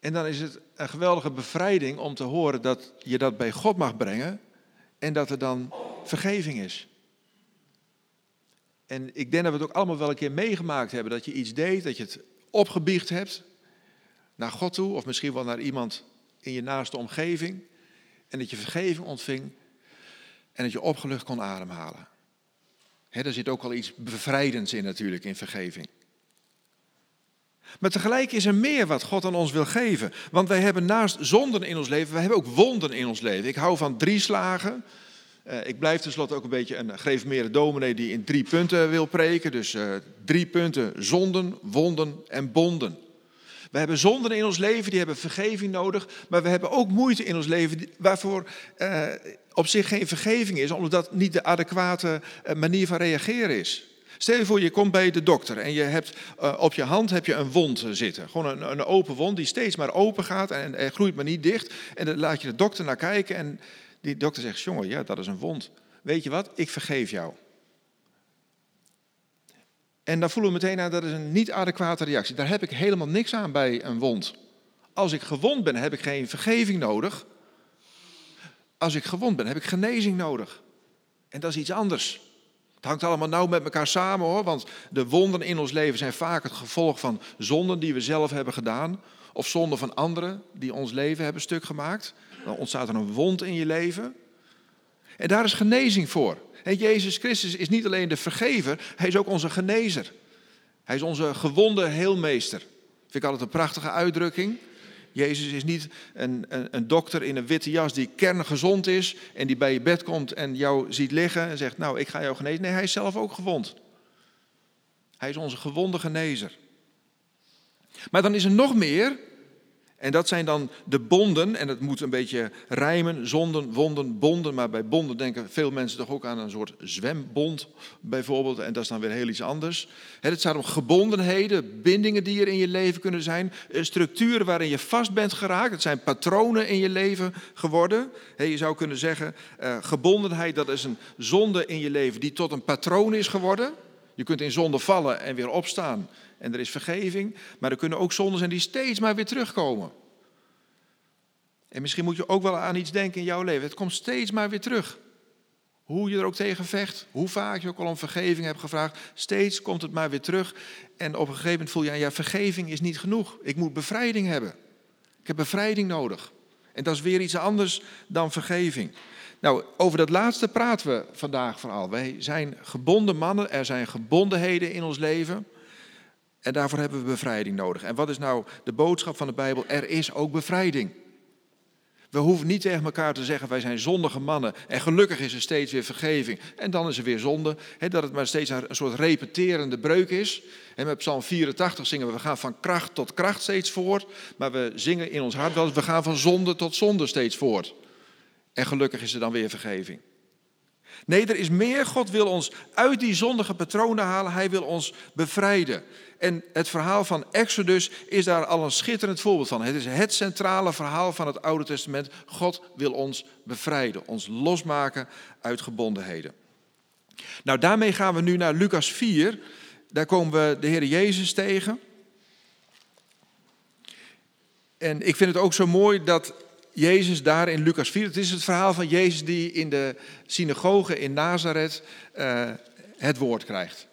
En dan is het een geweldige bevrijding om te horen dat je dat bij God mag brengen en dat er dan vergeving is. En ik denk dat we het ook allemaal wel een keer meegemaakt hebben, dat je iets deed, dat je het opgebiecht hebt naar God toe, of misschien wel naar iemand in je naaste omgeving. En dat je vergeving ontving en dat je opgelucht kon ademhalen. He, daar zit ook al iets bevrijdends in natuurlijk, in vergeving. Maar tegelijk is er meer wat God aan ons wil geven. Want wij hebben naast zonden in ons leven, we hebben ook wonden in ons leven. Ik hou van drie slagen. Uh, ik blijf tenslotte ook een beetje een gereformeerde dominee die in drie punten wil preken. Dus uh, drie punten, zonden, wonden en bonden. We hebben zonden in ons leven, die hebben vergeving nodig. Maar we hebben ook moeite in ons leven waarvoor eh, op zich geen vergeving is, omdat dat niet de adequate eh, manier van reageren is. Stel je voor, je komt bij de dokter en je hebt eh, op je hand heb je een wond zitten. Gewoon een, een open wond die steeds maar open gaat en, en groeit maar niet dicht. En dan laat je de dokter naar kijken en die dokter zegt, jongen, ja, dat is een wond. Weet je wat, ik vergeef jou. En dan voelen we meteen aan, dat is een niet adequate reactie. Daar heb ik helemaal niks aan bij een wond. Als ik gewond ben, heb ik geen vergeving nodig. Als ik gewond ben, heb ik genezing nodig. En dat is iets anders. Het hangt allemaal nauw met elkaar samen hoor, want de wonden in ons leven zijn vaak het gevolg van zonden die we zelf hebben gedaan. Of zonden van anderen die ons leven hebben stuk gemaakt. Dan ontstaat er een wond in je leven. En daar is genezing voor. En Jezus Christus is niet alleen de vergever, hij is ook onze genezer. Hij is onze gewonde heelmeester. Vind ik altijd een prachtige uitdrukking. Jezus is niet een, een, een dokter in een witte jas die kerngezond is en die bij je bed komt en jou ziet liggen en zegt, nou, ik ga jou genezen. Nee, hij is zelf ook gewond. Hij is onze gewonde genezer. Maar dan is er nog meer, en dat zijn dan de bonden, en het moet een beetje rijmen, zonden, wonden, bonden. Maar bij bonden denken veel mensen toch ook aan een soort zwembond bijvoorbeeld. En dat is dan weer heel iets anders. Het gaat om gebondenheden, bindingen die er in je leven kunnen zijn. eh, Structuren waarin je vast bent geraakt. Het zijn patronen in je leven geworden. Je zou kunnen zeggen, eh, gebondenheid dat is een zonde in je leven die tot een patroon is geworden. Je kunt in zonde vallen en weer opstaan. En er is vergeving. Maar er kunnen ook zonden zijn die steeds maar weer terugkomen. En misschien moet je ook wel aan iets denken in jouw leven. Het komt steeds maar weer terug. Hoe je er ook tegen vecht, hoe vaak je ook al om vergeving hebt gevraagd, steeds komt het maar weer terug. En op een gegeven moment voel je ja, vergeving is niet genoeg. Ik moet bevrijding hebben. Ik heb bevrijding nodig. En dat is weer iets anders dan vergeving. Nou, over dat laatste praten we vandaag vooral. Wij zijn gebonden mannen, er zijn gebondenheden in ons leven. En daarvoor hebben we bevrijding nodig. En wat is nou de boodschap van de Bijbel? Er is ook bevrijding. We hoeven niet tegen elkaar te zeggen, wij zijn zondige mannen. En gelukkig is er steeds weer vergeving. En dan is er weer zonde. Dat het maar steeds een soort repeterende breuk is. En met Psalm 84 zingen we, we gaan van kracht tot kracht steeds voort. Maar we zingen in ons hart wel, we gaan van zonde tot zonde steeds voort. En gelukkig is er dan weer vergeving. Nee, er is meer. God wil ons uit die zondige patronen halen. Hij wil ons bevrijden. En het verhaal van Exodus is daar al een schitterend voorbeeld van. Het is het centrale verhaal van het Oude Testament. God wil ons bevrijden, ons losmaken uit gebondenheden. Nou, daarmee gaan we nu naar Lucas 4. Daar komen we de Heer Jezus tegen. En ik vind het ook zo mooi dat Jezus daar in Lucas 4, het is het verhaal van Jezus die in de synagoge in Nazareth uh, het woord krijgt.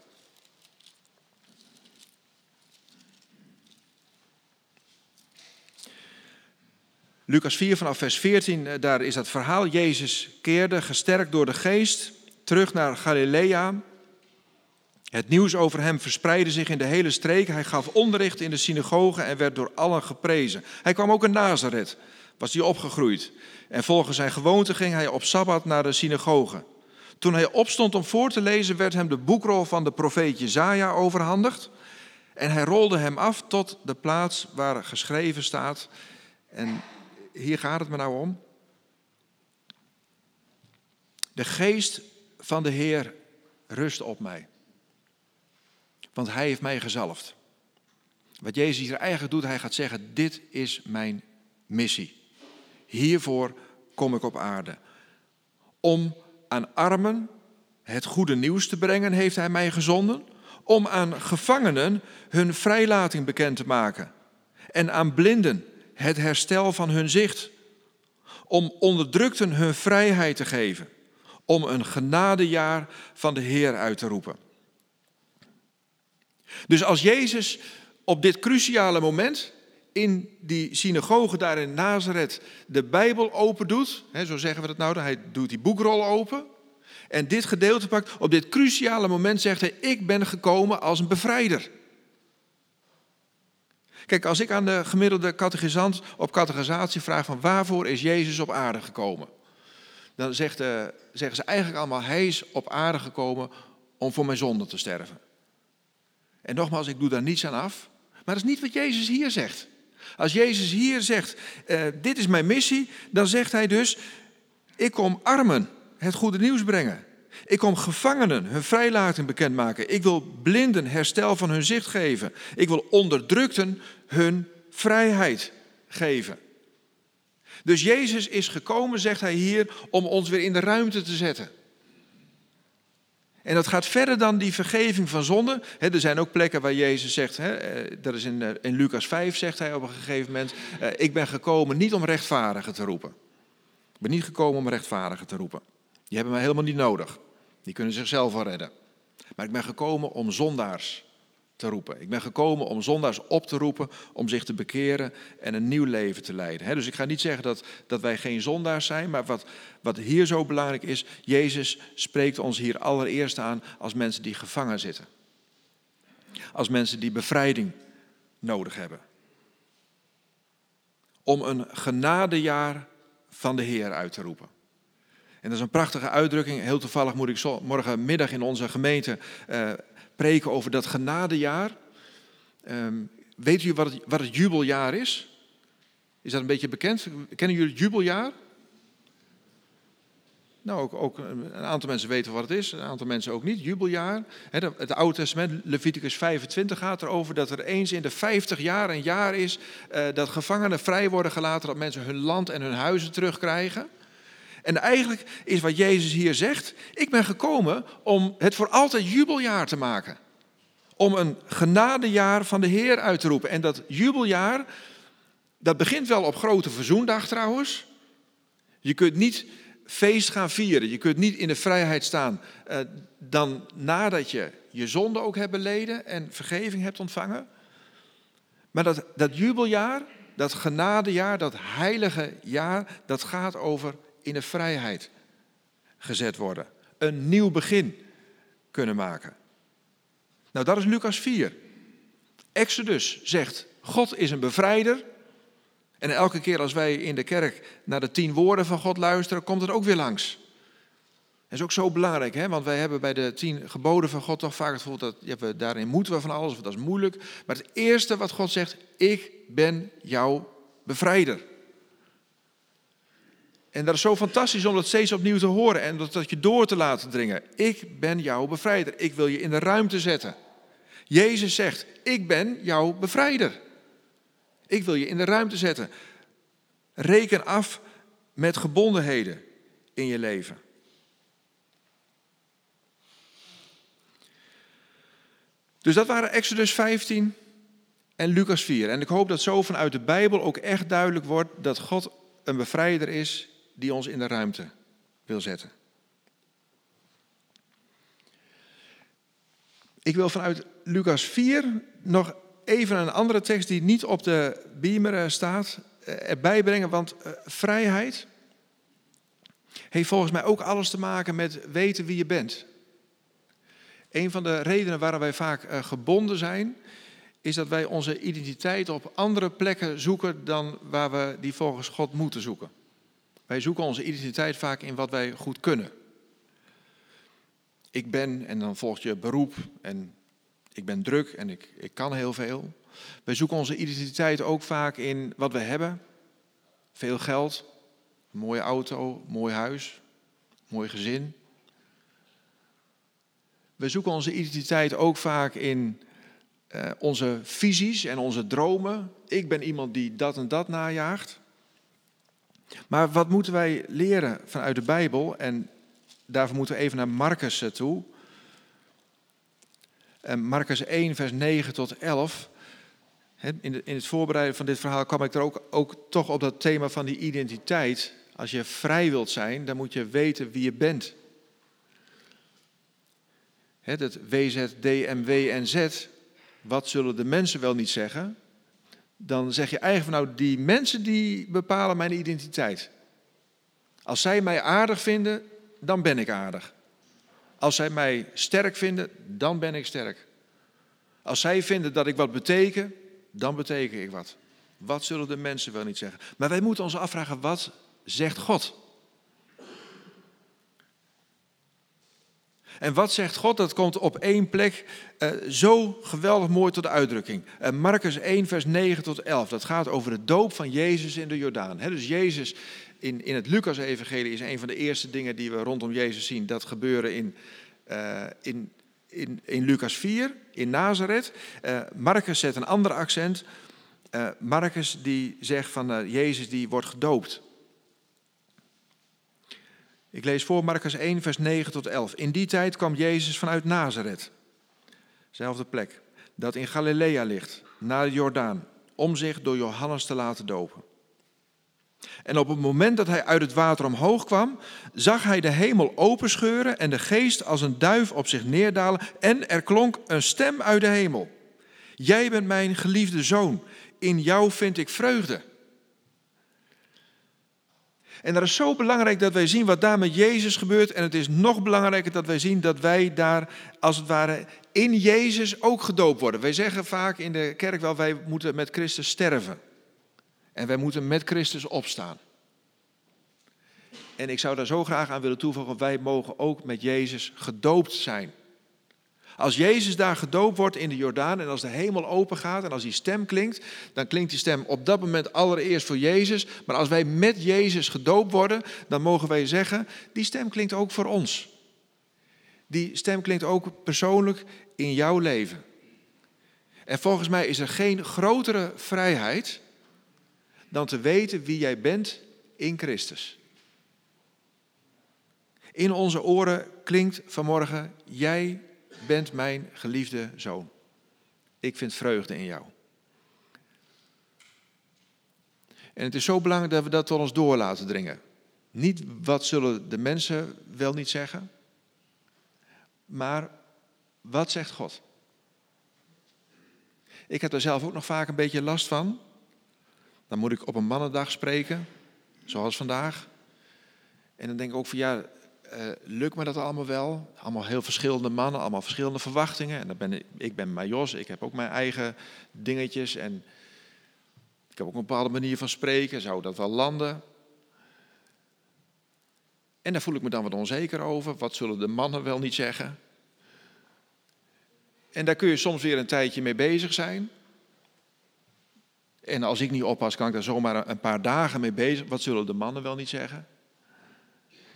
Lucas 4 vanaf vers 14, daar is dat verhaal. Jezus keerde, gesterkt door de geest, terug naar Galilea. Het nieuws over hem verspreidde zich in de hele streek. Hij gaf onderricht in de synagoge en werd door allen geprezen. Hij kwam ook in Nazareth, was hij opgegroeid. En volgens zijn gewoonte ging hij op Sabbat naar de synagoge. Toen hij opstond om voor te lezen, werd hem de boekrol van de profeet Jezaja overhandigd. En hij rolde hem af tot de plaats waar geschreven staat. En hier gaat het me nou om. De geest van de Heer rust op mij. Want hij heeft mij gezalfd. Wat Jezus hier eigenlijk doet, hij gaat zeggen, dit is mijn missie. Hiervoor kom ik op aarde. Om aan armen het goede nieuws te brengen, heeft hij mij gezonden. Om aan gevangenen hun vrijlating bekend te maken. En aan blinden het herstel van hun zicht. Om onderdrukten hun vrijheid te geven. Om een genadejaar van de Heer uit te roepen. Dus als Jezus op dit cruciale moment in die synagoge daar in Nazareth de Bijbel open doet, zo zeggen we dat nou, hij doet die boekrol open en dit gedeelte pakt, op dit cruciale moment zegt hij, ik ben gekomen als een bevrijder. Kijk, als ik aan de gemiddelde catechisant op catechisatie vraag van waarvoor is Jezus op aarde gekomen? Dan zegt, uh, zeggen ze eigenlijk allemaal, hij is op aarde gekomen om voor mijn zonde te sterven. En nogmaals, ik doe daar niets aan af. Maar dat is niet wat Jezus hier zegt. Als Jezus hier zegt, eh, dit is mijn missie, dan zegt hij dus, ik kom armen het goede nieuws brengen. Ik kom gevangenen hun vrijlating bekendmaken. Ik wil blinden herstel van hun zicht geven. Ik wil onderdrukten hun vrijheid geven. Dus Jezus is gekomen, zegt hij hier, om ons weer in de ruimte te zetten. En dat gaat verder dan die vergeving van zonde. er zijn ook plekken waar Jezus zegt, eh, dat is in, eh, in Lucas 5, zegt hij op een gegeven moment, eh, ik ben gekomen niet om rechtvaardigen te roepen. Ik ben niet gekomen om rechtvaardigen te roepen. Die hebben mij helemaal niet nodig. Die kunnen zichzelf wel redden. Maar ik ben gekomen om zondaars te roepen. Ik ben gekomen om zondaars op te roepen om zich te bekeren en een nieuw leven te leiden. dus ik ga niet zeggen dat, dat wij geen zondaars zijn, maar wat, wat hier zo belangrijk is, Jezus spreekt ons hier allereerst aan als mensen die gevangen zitten. Als mensen die bevrijding nodig hebben. Om een genadejaar van de Heer uit te roepen. En dat is een prachtige uitdrukking. Heel toevallig moet ik morgenmiddag in onze gemeente uh, preken over dat genadejaar. Um, weet u wat het, wat het jubeljaar is? Is dat een beetje bekend? Kennen jullie het jubeljaar? Nou, ook, ook, een aantal mensen weten wat het is, een aantal mensen ook niet. Jubeljaar. Het Oude Testament, Leviticus 25, gaat erover dat er eens in de 50 jaar een jaar is uh, dat gevangenen vrij worden gelaten, dat mensen hun land en hun huizen terugkrijgen. En eigenlijk is wat Jezus hier zegt, ik ben gekomen om het voor altijd jubeljaar te maken. Om een genadejaar van de Heer uit te roepen. En dat jubeljaar, dat begint wel op grote verzoendag trouwens. Je kunt niet feest gaan vieren, je kunt niet in de vrijheid staan eh, dan nadat je je zonde ook hebt beleden en vergeving hebt ontvangen. Maar dat, dat jubeljaar, dat genadejaar, dat heilige jaar, dat gaat over in de vrijheid gezet worden. Een nieuw begin kunnen maken. Nou, dat is Lucas 4. Exodus zegt, God is een bevrijder. En elke keer als wij in de kerk naar de tien woorden van God luisteren, komt het ook weer langs. Dat is ook zo belangrijk, hè? want wij hebben bij de tien geboden van God toch vaak het gevoel dat ja, we, daarin moeten we van alles, of dat is moeilijk. Maar het eerste wat God zegt, ik ben jouw bevrijder. En dat is zo fantastisch om dat steeds opnieuw te horen en dat, dat je door te laten dringen. Ik ben jouw bevrijder. Ik wil je in de ruimte zetten. Jezus zegt, ik ben jouw bevrijder. Ik wil je in de ruimte zetten. Reken af met gebondenheden in je leven. Dus dat waren Exodus 15 en Lucas 4. En ik hoop dat zo vanuit de Bijbel ook echt duidelijk wordt dat God een bevrijder is die ons in de ruimte wil zetten. Ik wil vanuit Lucas 4 nog even een andere tekst die niet op de beamer eh, staat eh, erbij brengen, want eh, vrijheid heeft volgens mij ook alles te maken met weten wie je bent. Een van de redenen waarom wij vaak gebonden zijn, is dat wij onze identiteit op andere plekken zoeken dan waar we die volgens God moeten zoeken. Wij zoeken onze identiteit vaak in wat wij goed kunnen. Ik ben, en dan volgt je beroep, en ik ben druk en ik, ik kan heel veel. Wij zoeken onze identiteit ook vaak in wat we hebben. Veel geld, een mooie auto, mooi huis, mooi gezin. We zoeken onze identiteit ook vaak in uh, onze visies en onze dromen. Ik ben iemand die dat en dat najaagt. Maar wat moeten wij leren vanuit de Bijbel? En daarvoor moeten we even naar Marcus toe. En Marcus 1, vers 9 tot 11. In, het voorbereiden van dit verhaal kwam ik er ook, ook toch op dat thema van die identiteit. Als je vrij wilt zijn, dan moet je weten wie je bent. Het WZ, en Z, wat zullen de mensen wel niet zeggen? Dan zeg je eigenlijk van nou, die mensen die bepalen mijn identiteit. Als zij mij aardig vinden, dan ben ik aardig. Als zij mij sterk vinden, dan ben ik sterk. Als zij vinden dat ik wat beteken, dan beteken ik wat. Wat zullen de mensen wel niet zeggen? Maar wij moeten ons afvragen, wat zegt God? En wat zegt God? Dat komt op één plek eh, zo geweldig mooi tot de uitdrukking. Uh, Marcus 1, vers 9 tot 11. Dat gaat over de doop van Jezus in de Jordaan. Dus Jezus in, in het Lucas-evangelie is een van de eerste dingen die we rondom Jezus zien. Dat gebeuren in, uh, in, in, in Lucas 4, in Nazareth. Marcus zet een ander accent. Marcus die zegt van Jezus die wordt gedoopt. Ik lees voor Marcus 1, vers 9 tot 11. In die tijd kwam Jezus vanuit Nazareth, zelfde plek, dat in Galilea ligt, naar de Jordaan, om zich door Johannes te laten dopen. En op het moment dat hij uit het water omhoog kwam, zag hij de hemel openscheuren en de geest als een duif op zich neerdalen. En er klonk een stem uit de hemel. Jij bent mijn geliefde zoon, in jou vind ik vreugde. En dat is zo belangrijk dat wij zien wat daar met Jezus gebeurt. En het is nog belangrijker dat wij zien dat wij daar als het ware in Jezus ook gedoopt worden. Wij zeggen vaak in de kerk wel, wij moeten met Christus sterven. En wij moeten met Christus opstaan. En ik zou daar zo graag aan willen toevoegen, wij mogen ook met Jezus gedoopt zijn. Als Jezus daar gedoopt wordt in de Jordaan en als de hemel open gaat en als die stem klinkt, dan klinkt die stem op dat moment allereerst voor Jezus. Maar als wij met Jezus gedoopt worden, dan mogen wij zeggen, die stem klinkt ook voor ons. Die stem klinkt ook persoonlijk in jouw leven. En volgens mij is er geen grotere vrijheid dan te weten wie jij bent in Christus. In onze oren klinkt vanmorgen, jij bent mijn geliefde zoon. Ik vind vreugde in jou. En het is zo belangrijk dat we dat tot ons door laten dringen. Niet wat zullen de mensen wel niet zeggen, maar wat zegt God? Ik heb er zelf ook nog vaak een beetje last van. Dan moet ik op een mannendag spreken, zoals vandaag. En dan denk ik ook van ja, uh, lukt me dat allemaal wel? Allemaal heel verschillende mannen, allemaal verschillende verwachtingen. En dan ben ik, ik ben Majos, ik heb ook mijn eigen dingetjes. En ik heb ook een bepaalde manier van spreken. Zou dat wel landen? En daar voel ik me dan wat onzeker over. Wat zullen de mannen wel niet zeggen? En daar kun je soms weer een tijdje mee bezig zijn. En als ik niet oppas, kan ik daar zomaar een paar dagen mee bezig. Wat zullen de mannen wel niet zeggen?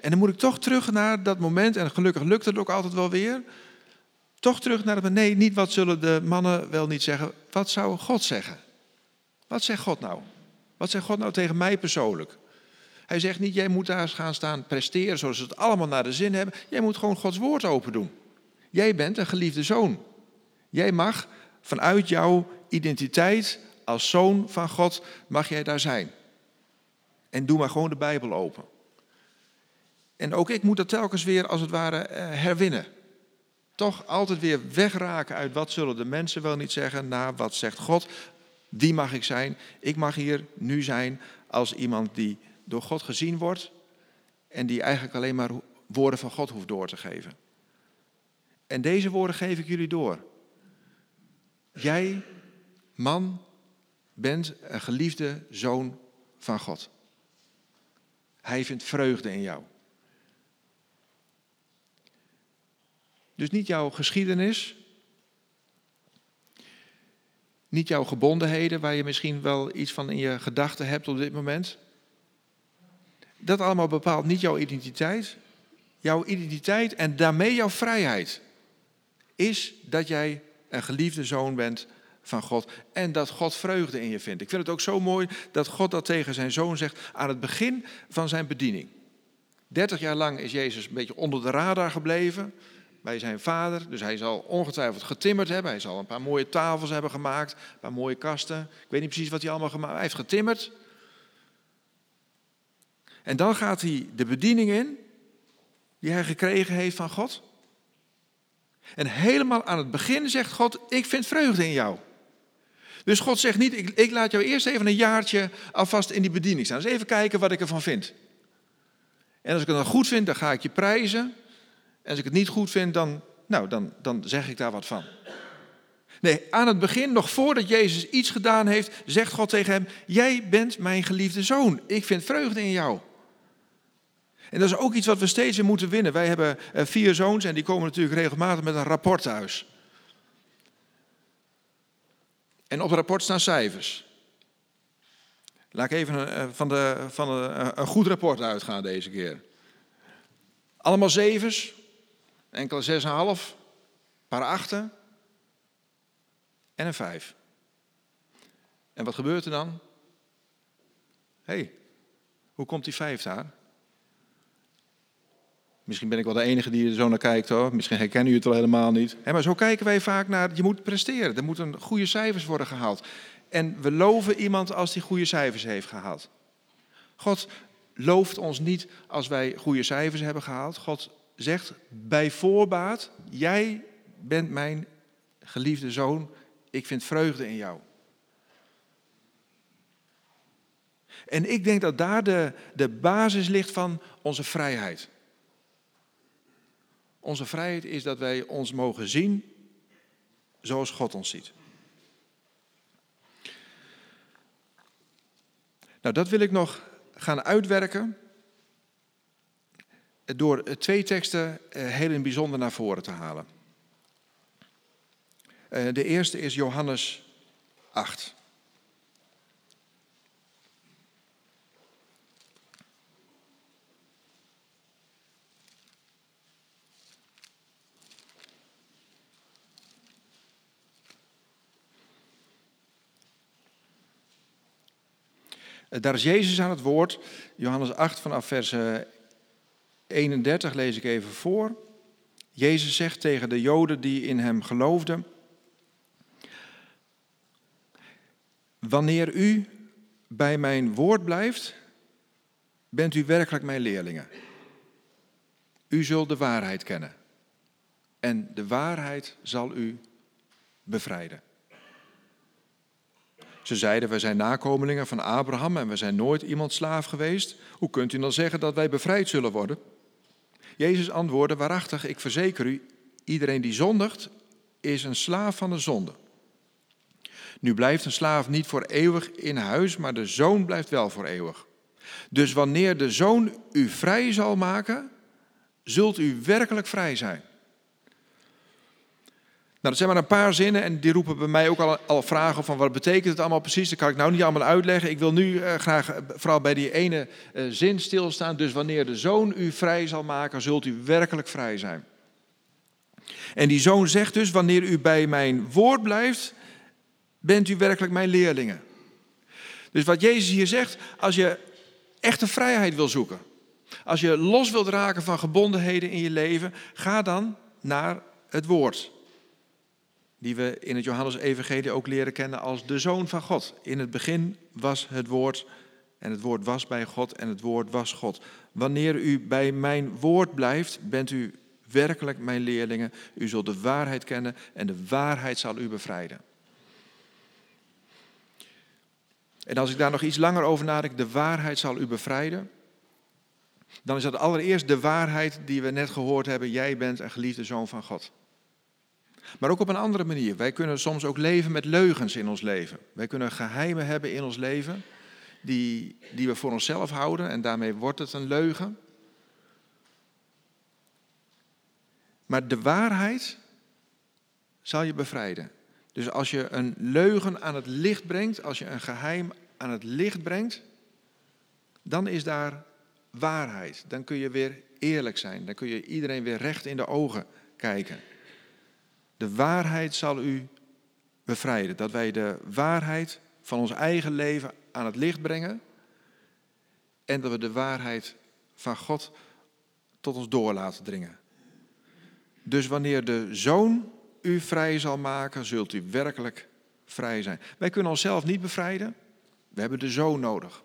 En dan moet ik toch terug naar dat moment, en gelukkig lukt het ook altijd wel weer. Toch terug naar het, nee, niet wat zullen de mannen wel niet zeggen. Wat zou God zeggen? Wat zegt God nou? Wat zegt God nou tegen mij persoonlijk? Hij zegt niet, jij moet daar gaan staan presteren zoals ze het allemaal naar de zin hebben. Jij moet gewoon Gods woord open doen. Jij bent een geliefde zoon. Jij mag vanuit jouw identiteit als zoon van God, mag jij daar zijn. En doe maar gewoon de Bijbel open. En ook ik moet dat telkens weer als het ware eh, herwinnen. Toch altijd weer wegraken uit wat zullen de mensen wel niet zeggen, naar wat zegt God. Wie mag ik zijn? Ik mag hier nu zijn als iemand die door God gezien wordt en die eigenlijk alleen maar woorden van God hoeft door te geven. En deze woorden geef ik jullie door. Jij, man, bent een geliefde zoon van God. Hij vindt vreugde in jou. Dus niet jouw geschiedenis, niet jouw gebondenheden, waar je misschien wel iets van in je gedachten hebt op dit moment. Dat allemaal bepaalt niet jouw identiteit. Jouw identiteit en daarmee jouw vrijheid is dat jij een geliefde zoon bent van God en dat God vreugde in je vindt. Ik vind het ook zo mooi dat God dat tegen zijn zoon zegt aan het begin van zijn bediening. 30 jaar lang is Jezus een beetje onder de radar gebleven bij zijn vader. Dus hij zal ongetwijfeld getimmerd hebben. Hij zal een paar mooie tafels hebben gemaakt, een paar mooie kasten. Ik weet niet precies wat hij allemaal gemaakt heeft. Hij heeft getimmerd. En dan gaat hij de bediening in die hij gekregen heeft van God. En helemaal aan het begin zegt God, ik vind vreugde in jou. Dus God zegt niet, ik, ik laat jou eerst even een jaartje alvast in die bediening staan. Dus even kijken wat ik ervan vind. En als ik het dan goed vind, dan ga ik je prijzen. En als ik het niet goed vind, dan, nou, dan, dan zeg ik daar wat van. Nee, aan het begin, nog voordat Jezus iets gedaan heeft, zegt God tegen hem: Jij bent mijn geliefde zoon. Ik vind vreugde in jou. En dat is ook iets wat we steeds weer moeten winnen. Wij hebben eh, vier zoons en die komen natuurlijk regelmatig met een rapport thuis. En op het rapport staan cijfers. Laat ik even eh, van, de, van een, een goed rapport uitgaan deze keer. Allemaal zevens, enkele zes en half, een paar achten en een vijf. En wat gebeurt er dan? Hé, hey, hoe komt die vijf daar? Misschien ben ik wel de enige die er zo naar kijkt hoor. Misschien herkennen u het al helemaal niet. maar zo kijken wij vaak naar, je moet presteren. Er moeten goede cijfers worden gehaald. En we loven iemand als die goede cijfers heeft gehaald. God looft ons niet als wij goede cijfers hebben gehaald. God zegt bij voorbaat, jij bent mijn geliefde zoon. Ik vind vreugde in jou. En ik denk dat daar de, de basis ligt van onze vrijheid. Onze vrijheid is dat wij ons mogen zien zoals God ons ziet. Nou, dat wil ik nog gaan uitwerken door twee teksten eh, heel in bijzonder naar voren te halen. Eh, de eerste is Johannes 8. Eh, daar is Jezus aan het woord. Johannes 8 vanaf vers 31 lees ik even voor. Jezus zegt tegen de Joden die in hem geloofden: Wanneer u bij mijn woord blijft, bent u werkelijk mijn leerlingen. U zult de waarheid kennen. En de waarheid zal u bevrijden. Ze zeiden, wij zijn nakomelingen van Abraham en we zijn nooit iemand slaaf geweest. Hoe kunt u dan zeggen dat wij bevrijd zullen worden? Jezus antwoordde, waarachtig, ik verzeker u, iedereen die zondigt, is een slaaf van de zonde. Nu blijft een slaaf niet voor eeuwig in huis, maar de zoon blijft wel voor eeuwig. Dus wanneer de zoon u vrij zal maken, zult u werkelijk vrij zijn. Nou, dat zijn maar een paar zinnen en die roepen bij mij ook al, al vragen van wat betekent het allemaal precies. Dat kan ik nou niet allemaal uitleggen. Ik wil nu uh, graag uh, vooral bij die ene uh, zin stilstaan. Dus wanneer de zoon u vrij zal maken, zult u werkelijk vrij zijn. En die zoon zegt dus, wanneer u bij mijn woord blijft, bent u werkelijk mijn leerlingen. Dus wat Jezus hier zegt, als je echte vrijheid wil zoeken, als je los wilt raken van gebondenheden in je leven, ga dan naar het woord die we in het Johannes-evangelie ook leren kennen als de Zoon van God. In het begin was het woord en het woord was bij God en het woord was God. Wanneer u bij mijn woord blijft, bent u werkelijk mijn leerlingen. U zult de waarheid kennen en de waarheid zal u bevrijden. En als ik daar nog iets langer over nadenk, de waarheid zal u bevrijden. Dan is dat allereerst de waarheid die we net gehoord hebben. Jij bent een geliefde zoon van God. Maar ook op een andere manier. Wij kunnen soms ook leven met leugens in ons leven. Wij kunnen geheimen hebben in ons leven die, die we voor onszelf houden en daarmee wordt het een leugen. Maar de waarheid zal je bevrijden. Dus als je een leugen aan het licht brengt, als je een geheim aan het licht brengt, dan is daar waarheid. Dan kun je weer eerlijk zijn. Dan kun je iedereen weer recht in de ogen kijken. De waarheid zal u bevrijden. Dat wij de waarheid van ons eigen leven aan het licht brengen. En dat we de waarheid van God tot ons door laten dringen. Dus wanneer de zoon u vrij zal maken, zult u werkelijk vrij zijn. Wij kunnen onszelf niet bevrijden. We hebben de zoon nodig.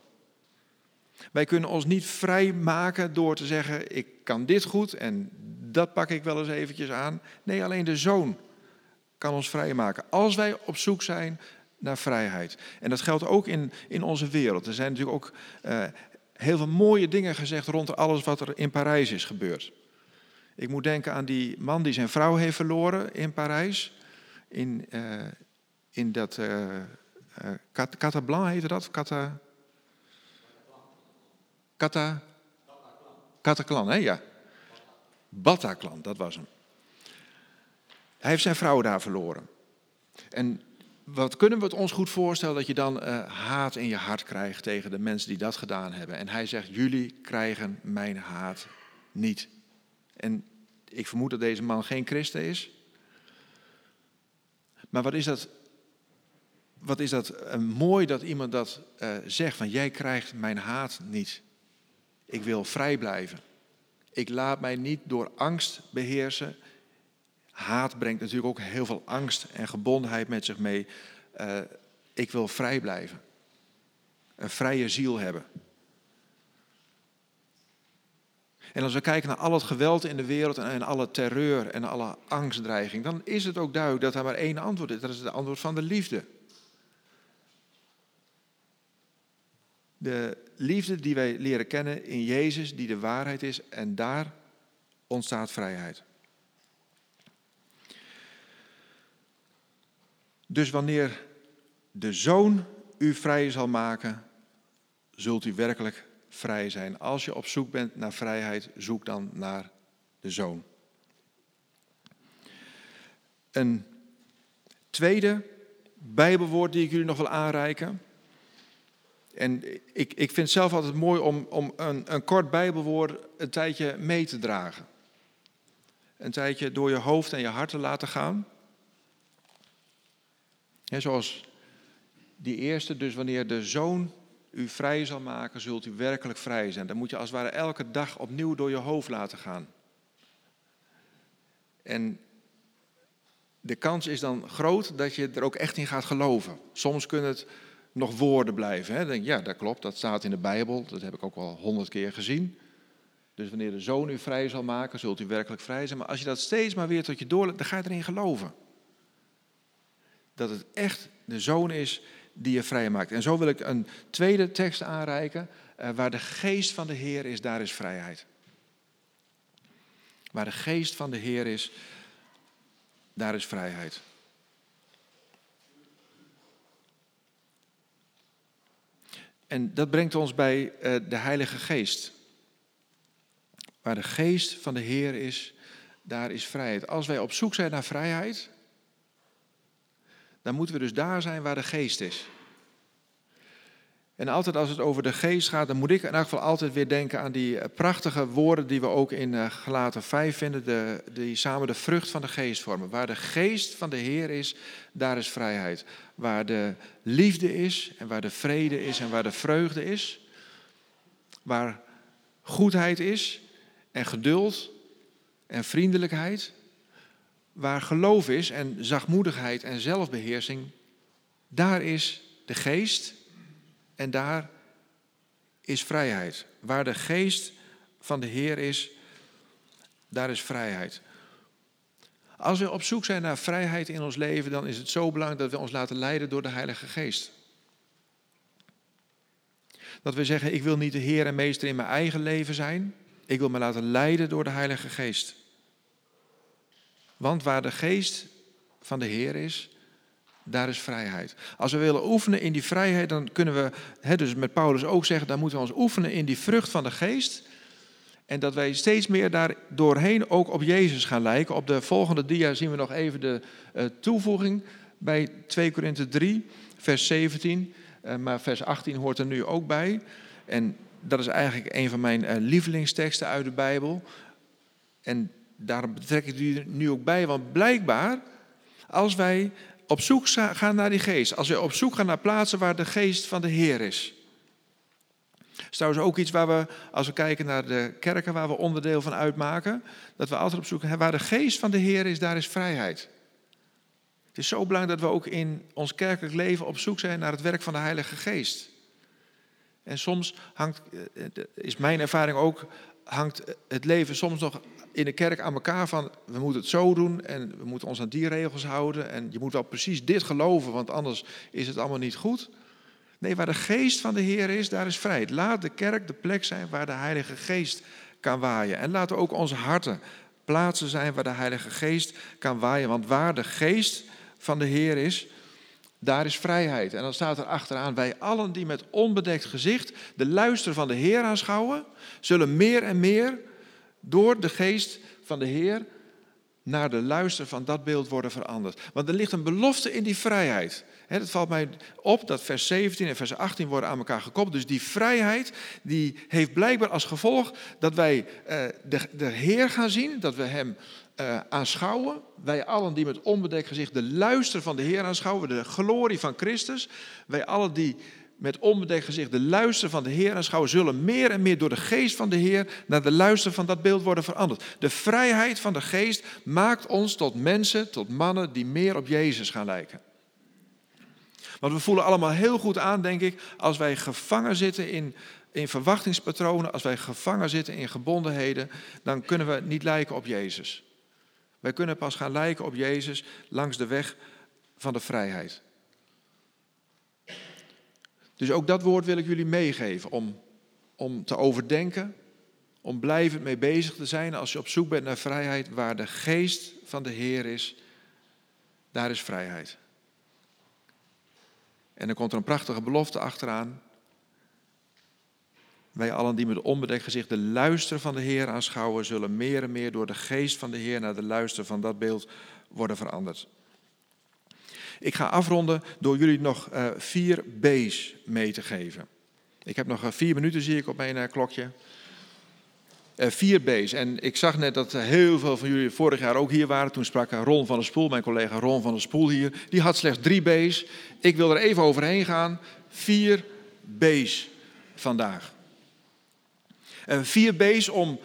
Wij kunnen ons niet vrij maken door te zeggen: ik kan dit goed en dat pak ik wel eens eventjes aan. Nee, alleen de zoon kan ons vrijmaken. Als wij op zoek zijn naar vrijheid. En dat geldt ook in, in onze wereld. Er zijn natuurlijk ook uh, heel veel mooie dingen gezegd rond alles wat er in Parijs is gebeurd. Ik moet denken aan die man die zijn vrouw heeft verloren in Parijs. In, uh, in dat. Uh, Catablanc heette dat? Cata. Cata. Bataclan, hè? Ja. Bataclan, dat was hem. Hij heeft zijn vrouw daar verloren. En wat kunnen we het ons goed voorstellen dat je dan eh, haat in je hart krijgt tegen de mensen die dat gedaan hebben. En hij zegt, jullie krijgen mijn haat niet. En ik vermoed dat deze man geen christen is. Maar wat is dat, wat is dat eh, mooi dat iemand dat eh, zegt, van jij krijgt mijn haat niet. Ik wil vrij blijven. Ik laat mij niet door angst beheersen. Haat brengt natuurlijk ook heel veel angst en gebondenheid met zich mee. Eh, ik wil vrij blijven. Een vrije ziel hebben. En als we kijken naar al het geweld in de wereld en alle terreur en alle angstdreiging, dan is het ook duidelijk dat er maar één antwoord is. Dat is het antwoord van de liefde. De liefde die wij leren kennen in Jezus, die de waarheid is, en daar ontstaat vrijheid. Dus wanneer de zoon u vrij zal maken, zult u werkelijk vrij zijn. Als je op zoek bent naar vrijheid, zoek dan naar de zoon. Een tweede Bijbelwoord die ik jullie nog wil aanreiken. En ik, ik vind het zelf altijd mooi om, om een, een kort Bijbelwoord een tijdje mee te dragen. Een tijdje door je hoofd en je hart te laten gaan. Ja, zoals die eerste, dus wanneer de zoon u vrij zal maken, zult u werkelijk vrij zijn. Dan moet je als het ware elke dag opnieuw door je hoofd laten gaan. En de kans is dan groot dat je er ook echt in gaat geloven. Soms kunnen het nog woorden blijven. Hè? Denk, ja, dat klopt, dat staat in de Bijbel, dat heb ik ook al honderd keer gezien. Dus wanneer de zoon u vrij zal maken, zult u werkelijk vrij zijn. Maar als je dat steeds maar weer tot je doorlaat, dan ga je erin geloven. Dat het echt de zoon is die je vrij maakt. En zo wil ik een tweede tekst aanreiken. Uh, waar de geest van de Heer is, daar is vrijheid. Waar de geest van de Heer is, daar is vrijheid. En dat brengt ons bij uh, de Heilige Geest. Waar de geest van de Heer is, daar is vrijheid. Als wij op zoek zijn naar vrijheid, dan moeten we dus daar zijn waar de geest is. En altijd als het over de geest gaat, dan moet ik in elk geval altijd weer denken aan die eh, prachtige woorden die we ook in uh, Gelaten 5 vinden, de, die samen de vrucht van de geest vormen. Waar de geest van de Heer is, daar is vrijheid. Waar de liefde is en waar de vrede is en waar de vreugde is. Waar goedheid is en geduld en vriendelijkheid waar geloof is en zachtmoedigheid en zelfbeheersing, daar is de geest en daar is vrijheid. Waar de geest van de Heer is, daar is vrijheid. Als we op zoek zijn naar vrijheid in ons leven, dan is het zo belangrijk dat we ons laten leiden door de Heilige Geest. Dat we zeggen, ik wil niet de Heer en Meester in mijn eigen leven zijn. Ik wil me laten leiden door de Heilige Geest. Want waar de geest van de Heer is, daar is vrijheid. Als we willen oefenen in die vrijheid, dan kunnen we, hè, dus met Paulus ook zeggen, dan moeten we ons oefenen in die vrucht van de geest. En dat wij steeds meer daar doorheen ook op Jezus gaan lijken. Op de volgende dia zien we nog even de uh, toevoeging bij 2 Korinthe 3, vers 17. Uh, maar vers 18 hoort er nu ook bij. En dat is eigenlijk een van mijn uh, lievelingsteksten uit de Bijbel. En daarom betrek ik die nu ook bij, want blijkbaar, als wij op zoek gaan naar die geest, als wij op zoek gaan naar plaatsen waar de geest van de Heer is. Dat is trouwens ook iets waar we, als we kijken naar de kerken waar we onderdeel van uitmaken, dat we altijd op zoek gaan, waar de geest van de Heer is, daar is vrijheid. Het is zo belangrijk dat we ook in ons kerkelijk leven op zoek zijn naar het werk van de Heilige Geest. En soms hangt, eh, is mijn ervaring ook, hangt het leven soms nog in de kerk aan elkaar van we moeten het zo doen en we moeten ons aan die regels houden en je moet wel precies dit geloven, want anders is het allemaal niet goed. Nee, waar de geest van de Heer is, daar is vrijheid. Laat de kerk de plek zijn waar de Heilige Geest kan waaien. En laten ook onze harten plaatsen zijn waar de Heilige Geest kan waaien. Want waar de geest van de Heer is, Daar is vrijheid. En dan staat er achteraan, wij allen die met onbedekt gezicht de luister van de Heer aanschouwen, zullen meer en meer door de geest van de Heer naar de luister van dat beeld worden veranderd. Want er ligt een belofte in die vrijheid. Het valt mij op dat vers 17 en vers 18 worden aan elkaar gekoppeld. Dus die vrijheid die heeft blijkbaar als gevolg dat wij eh, de, de Heer gaan zien, dat we Hem eh, aanschouwen. Wij allen die met onbedekt gezicht de luister van de Heer aanschouwen, de glorie van Christus. Wij allen die met onbedekt gezicht de luister van de Heer aanschouwen, zullen meer en meer door de geest van de Heer naar de luister van dat beeld worden veranderd. De vrijheid van de geest maakt ons tot mensen, tot mannen die meer op Jezus gaan lijken. Want we voelen allemaal heel goed aan, denk ik, als wij gevangen zitten in, in verwachtingspatronen, als wij gevangen zitten in gebondenheden, dan kunnen we niet lijken op Jezus. Wij kunnen pas gaan lijken op Jezus langs de weg van de vrijheid. Dus ook dat woord wil ik jullie meegeven om, om te overdenken, om blijvend mee bezig te zijn als je op zoek bent naar vrijheid, waar de geest van de Heer is, daar is vrijheid. En dan komt er een prachtige belofte achteraan. Wij allen die met onbedekt gezicht de luister van de Heer aanschouwen, zullen meer en meer door de geest van de Heer naar de luister van dat beeld worden veranderd. Ik ga afronden door jullie nog uh, vier B's mee te geven. Ik heb nog uh, vier minuten, zie ik op mijn uh, klokje. vier B's. En ik zag net dat heel veel van jullie vorig jaar ook hier waren. Toen sprak Ron van der Spoel, mijn collega Ron van der Spoel hier. Die had slechts drie B's. Ik wil er even overheen gaan. Vier B's vandaag. Vier B's om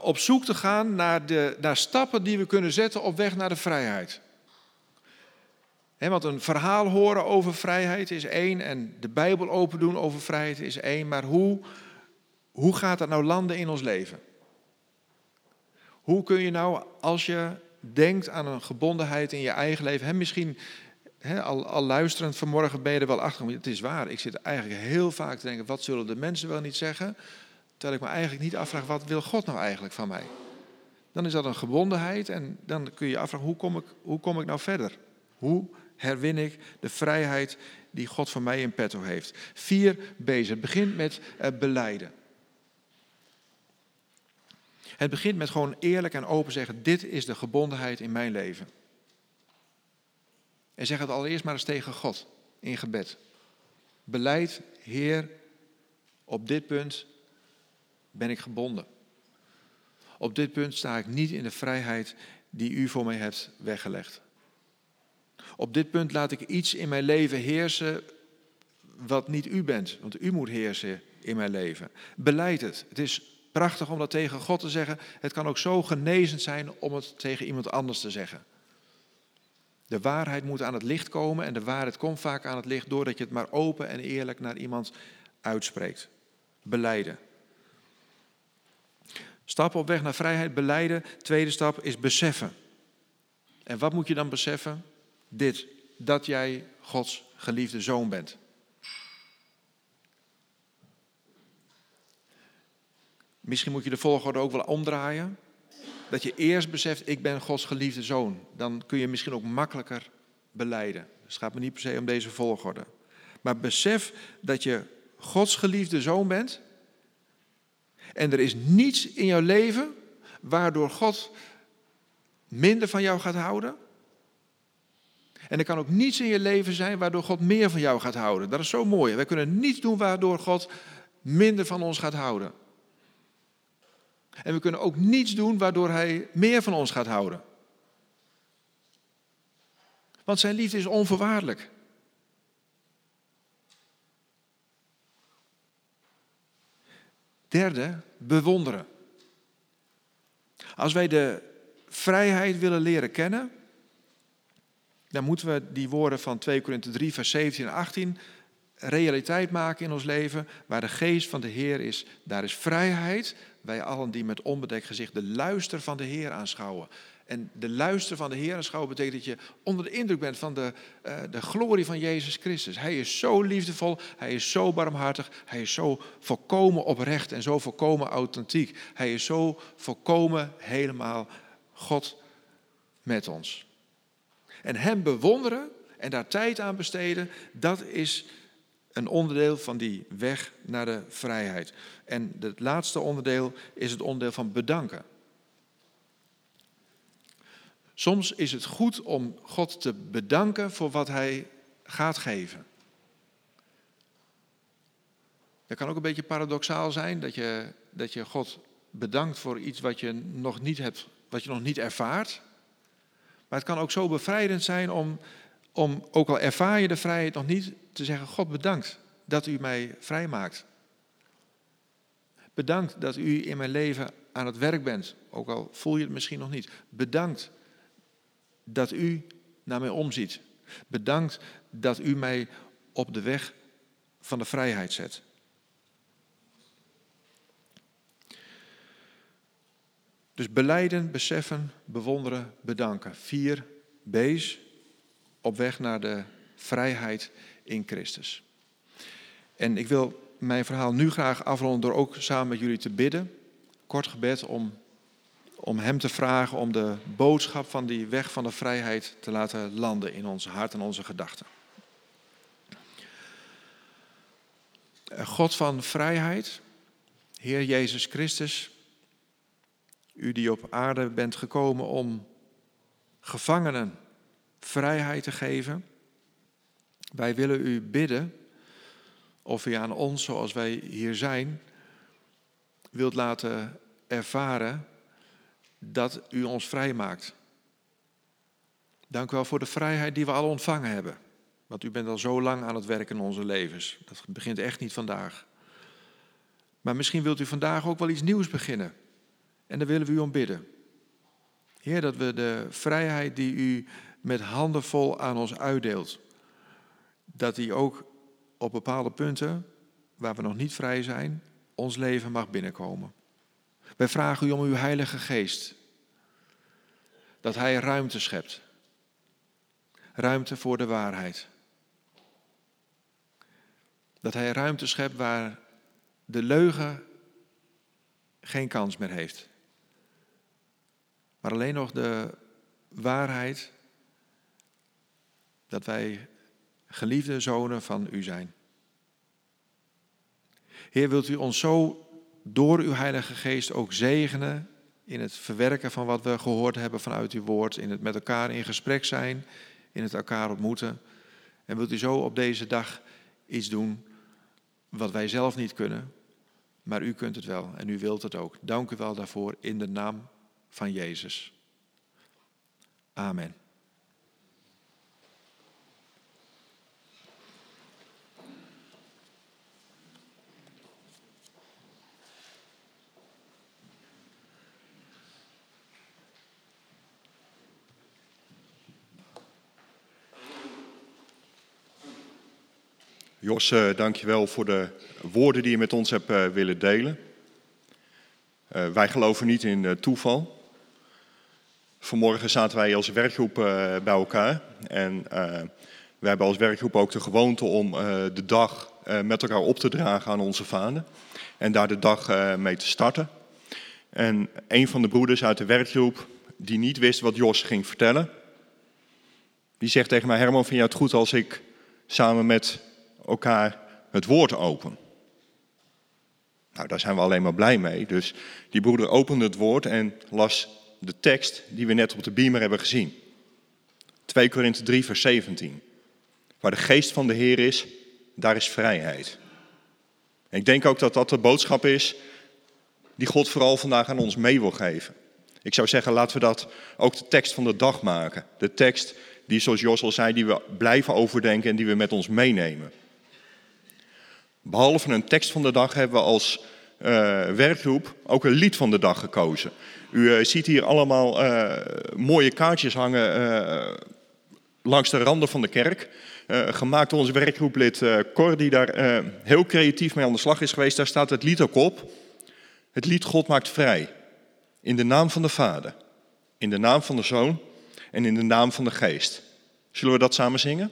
op zoek te gaan naar, de, naar stappen die we kunnen zetten op weg naar de vrijheid want een verhaal horen over vrijheid is één en de Bijbel open doen over vrijheid is één. Maar hoe, hoe gaat dat nou landen in ons leven? Hoe kun je nou, als je denkt aan een gebondenheid in je eigen leven, hè, misschien al, al luisterend vanmorgen ben je er wel achter, het is waar, ik zit eigenlijk heel vaak te denken, wat zullen de mensen wel niet zeggen? Terwijl ik me eigenlijk niet afvraag, wat wil God nou eigenlijk van mij? Dan is dat een gebondenheid en dan kun je je afvragen, hoe kom ik, hoe kom ik nou verder? Hoe herwin ik de vrijheid die God voor mij in petto heeft. Vier B's. Het begint met uh, beleiden. Het begint met gewoon eerlijk en open zeggen: dit is de gebondenheid in mijn leven. En zeg het allereerst maar eens tegen God in gebed. Beleid, Heer, op dit punt ben ik gebonden. Op dit punt sta ik niet in de vrijheid die u voor mij hebt weggelegd. Op dit punt laat ik iets in mijn leven heersen wat niet u bent, want u moet heersen in mijn leven. Beleid het. Het is prachtig om dat tegen God te zeggen. Het kan ook zo genezend zijn om het tegen iemand anders te zeggen. De waarheid moet aan het licht komen en de waarheid komt vaak aan het licht doordat je het maar open en eerlijk naar iemand uitspreekt. Beleiden. Stap op weg naar vrijheid, beleiden. Tweede stap is beseffen. En wat moet je dan beseffen? dit, dat jij Gods geliefde zoon bent. Misschien moet je de volgorde ook wel omdraaien. Dat je eerst beseft, ik ben Gods geliefde zoon. Dan kun je misschien ook makkelijker beleiden. Dus het gaat me niet per se om deze volgorde. Maar besef dat je Gods geliefde zoon bent. En er is niets in jouw leven waardoor God minder van jou gaat houden. En er kan ook niets in je leven zijn waardoor God meer van jou gaat houden. Dat is zo mooi. Wij kunnen niets doen waardoor God minder van ons gaat houden. En we kunnen ook niets doen waardoor Hij meer van ons gaat houden. Want Zijn liefde is onvoorwaardelijk. Derde, bewonderen. Als wij de vrijheid willen leren kennen, dan moeten we die woorden van 2 Korinthe 3, vers 17 en 18 realiteit maken in ons leven. Waar de geest van de Heer is, daar is vrijheid. Wij allen die met onbedekt gezicht de luister van de Heer aanschouwen. En de luister van de Heer betekent dat je onder de indruk bent van de, uh, de glorie van Jezus Christus. Hij is zo liefdevol, hij is zo barmhartig, hij is zo volkomen oprecht en zo volkomen authentiek. Hij is zo volkomen helemaal God met ons. En hem bewonderen en daar tijd aan besteden, dat is een onderdeel van die weg naar de vrijheid. En het laatste onderdeel is het onderdeel van bedanken. Soms is het goed om God te bedanken voor wat Hij gaat geven. Dat kan ook een beetje paradoxaal zijn, dat je, dat je God bedankt voor iets wat je, nog niet hebt, wat je nog niet ervaart. Maar het kan ook zo bevrijdend zijn om, om, ook al ervaar je de vrijheid nog niet, te zeggen: God bedankt dat u mij vrijmaakt. Bedankt dat u in mijn leven aan het werk bent, ook al voel je het misschien nog niet. Bedankt dat u naar mij omziet. Bedankt dat u mij op de weg van de vrijheid zet. Dus beleiden, beseffen, bewonderen, bedanken. Vier B's op weg naar de vrijheid in Christus. En ik wil mijn verhaal nu graag afronden door ook samen met jullie te bidden. Kort gebed om, om Hem te vragen om de boodschap van die weg van de vrijheid te laten landen in ons hart en onze gedachten. God van vrijheid, Heer Jezus Christus, u die op aarde bent gekomen om gevangenen vrijheid te geven. Wij willen u bidden of u aan ons, zoals wij hier zijn, wilt laten ervaren dat u ons vrijmaakt. Dank u wel voor de vrijheid die we al ontvangen hebben. Want u bent al zo lang aan het werken in onze levens. Dat begint echt niet vandaag. Maar misschien wilt u vandaag ook wel iets nieuws beginnen. En daar willen we u om bidden. Heer, dat we de vrijheid die u met handen vol aan ons uitdeelt, dat die ook op bepaalde punten, waar we nog niet vrij zijn, ons leven mag binnenkomen. Wij vragen u om uw Heilige Geest, dat Hij ruimte schept. Ruimte voor de waarheid. Dat Hij ruimte schept waar de leugen geen kans meer heeft maar alleen nog de waarheid dat wij geliefde zonen van u zijn. Heer, wilt u ons zo door uw Heilige Geest ook zegenen in het verwerken van wat we gehoord hebben vanuit uw woord, in het met elkaar in gesprek zijn, in het elkaar ontmoeten. En wilt u zo op deze dag iets doen wat wij zelf niet kunnen, maar u kunt het wel en u wilt het ook. Dank u wel daarvoor in de naam van Jezus. Amen. Jos, uh, dankjewel voor de woorden die je met ons hebt uh, willen delen. Uh, wij geloven niet in toeval. Vanmorgen zaten wij als werkgroep bij elkaar. En we hebben als werkgroep ook de gewoonte om de dag met elkaar op te dragen aan onze vader. En daar de dag mee te starten. En een van de broeders uit de werkgroep, die niet wist wat Jos ging vertellen, die zegt tegen mij: Herman, vind je het goed als ik samen met elkaar het woord open? Nou, daar zijn we alleen maar blij mee. Dus die broeder opende het woord en las de tekst die we net op de beamer hebben gezien. 2 Korinthe 3, vers 17. Waar de geest van de Heer is, daar is vrijheid. Ik denk ook dat dat de boodschap is die God vooral vandaag aan ons mee wil geven. Ik zou zeggen, laten we dat ook de tekst van de dag maken. De tekst die, zoals Jos al zei, die we blijven overdenken en die we met ons meenemen. Behalve een tekst van de dag hebben we als uh, werkgroep ook een lied van de dag gekozen. U uh, ziet hier allemaal uh, mooie kaartjes hangen langs de randen van de kerk. gemaakt door onze werkgroeplid Cor, die daar heel creatief mee aan de slag is geweest. Daar staat het lied ook op. Het lied God maakt vrij. In de naam van de Vader, in de naam van de Zoon en in de naam van de Geest. Zullen we dat samen zingen?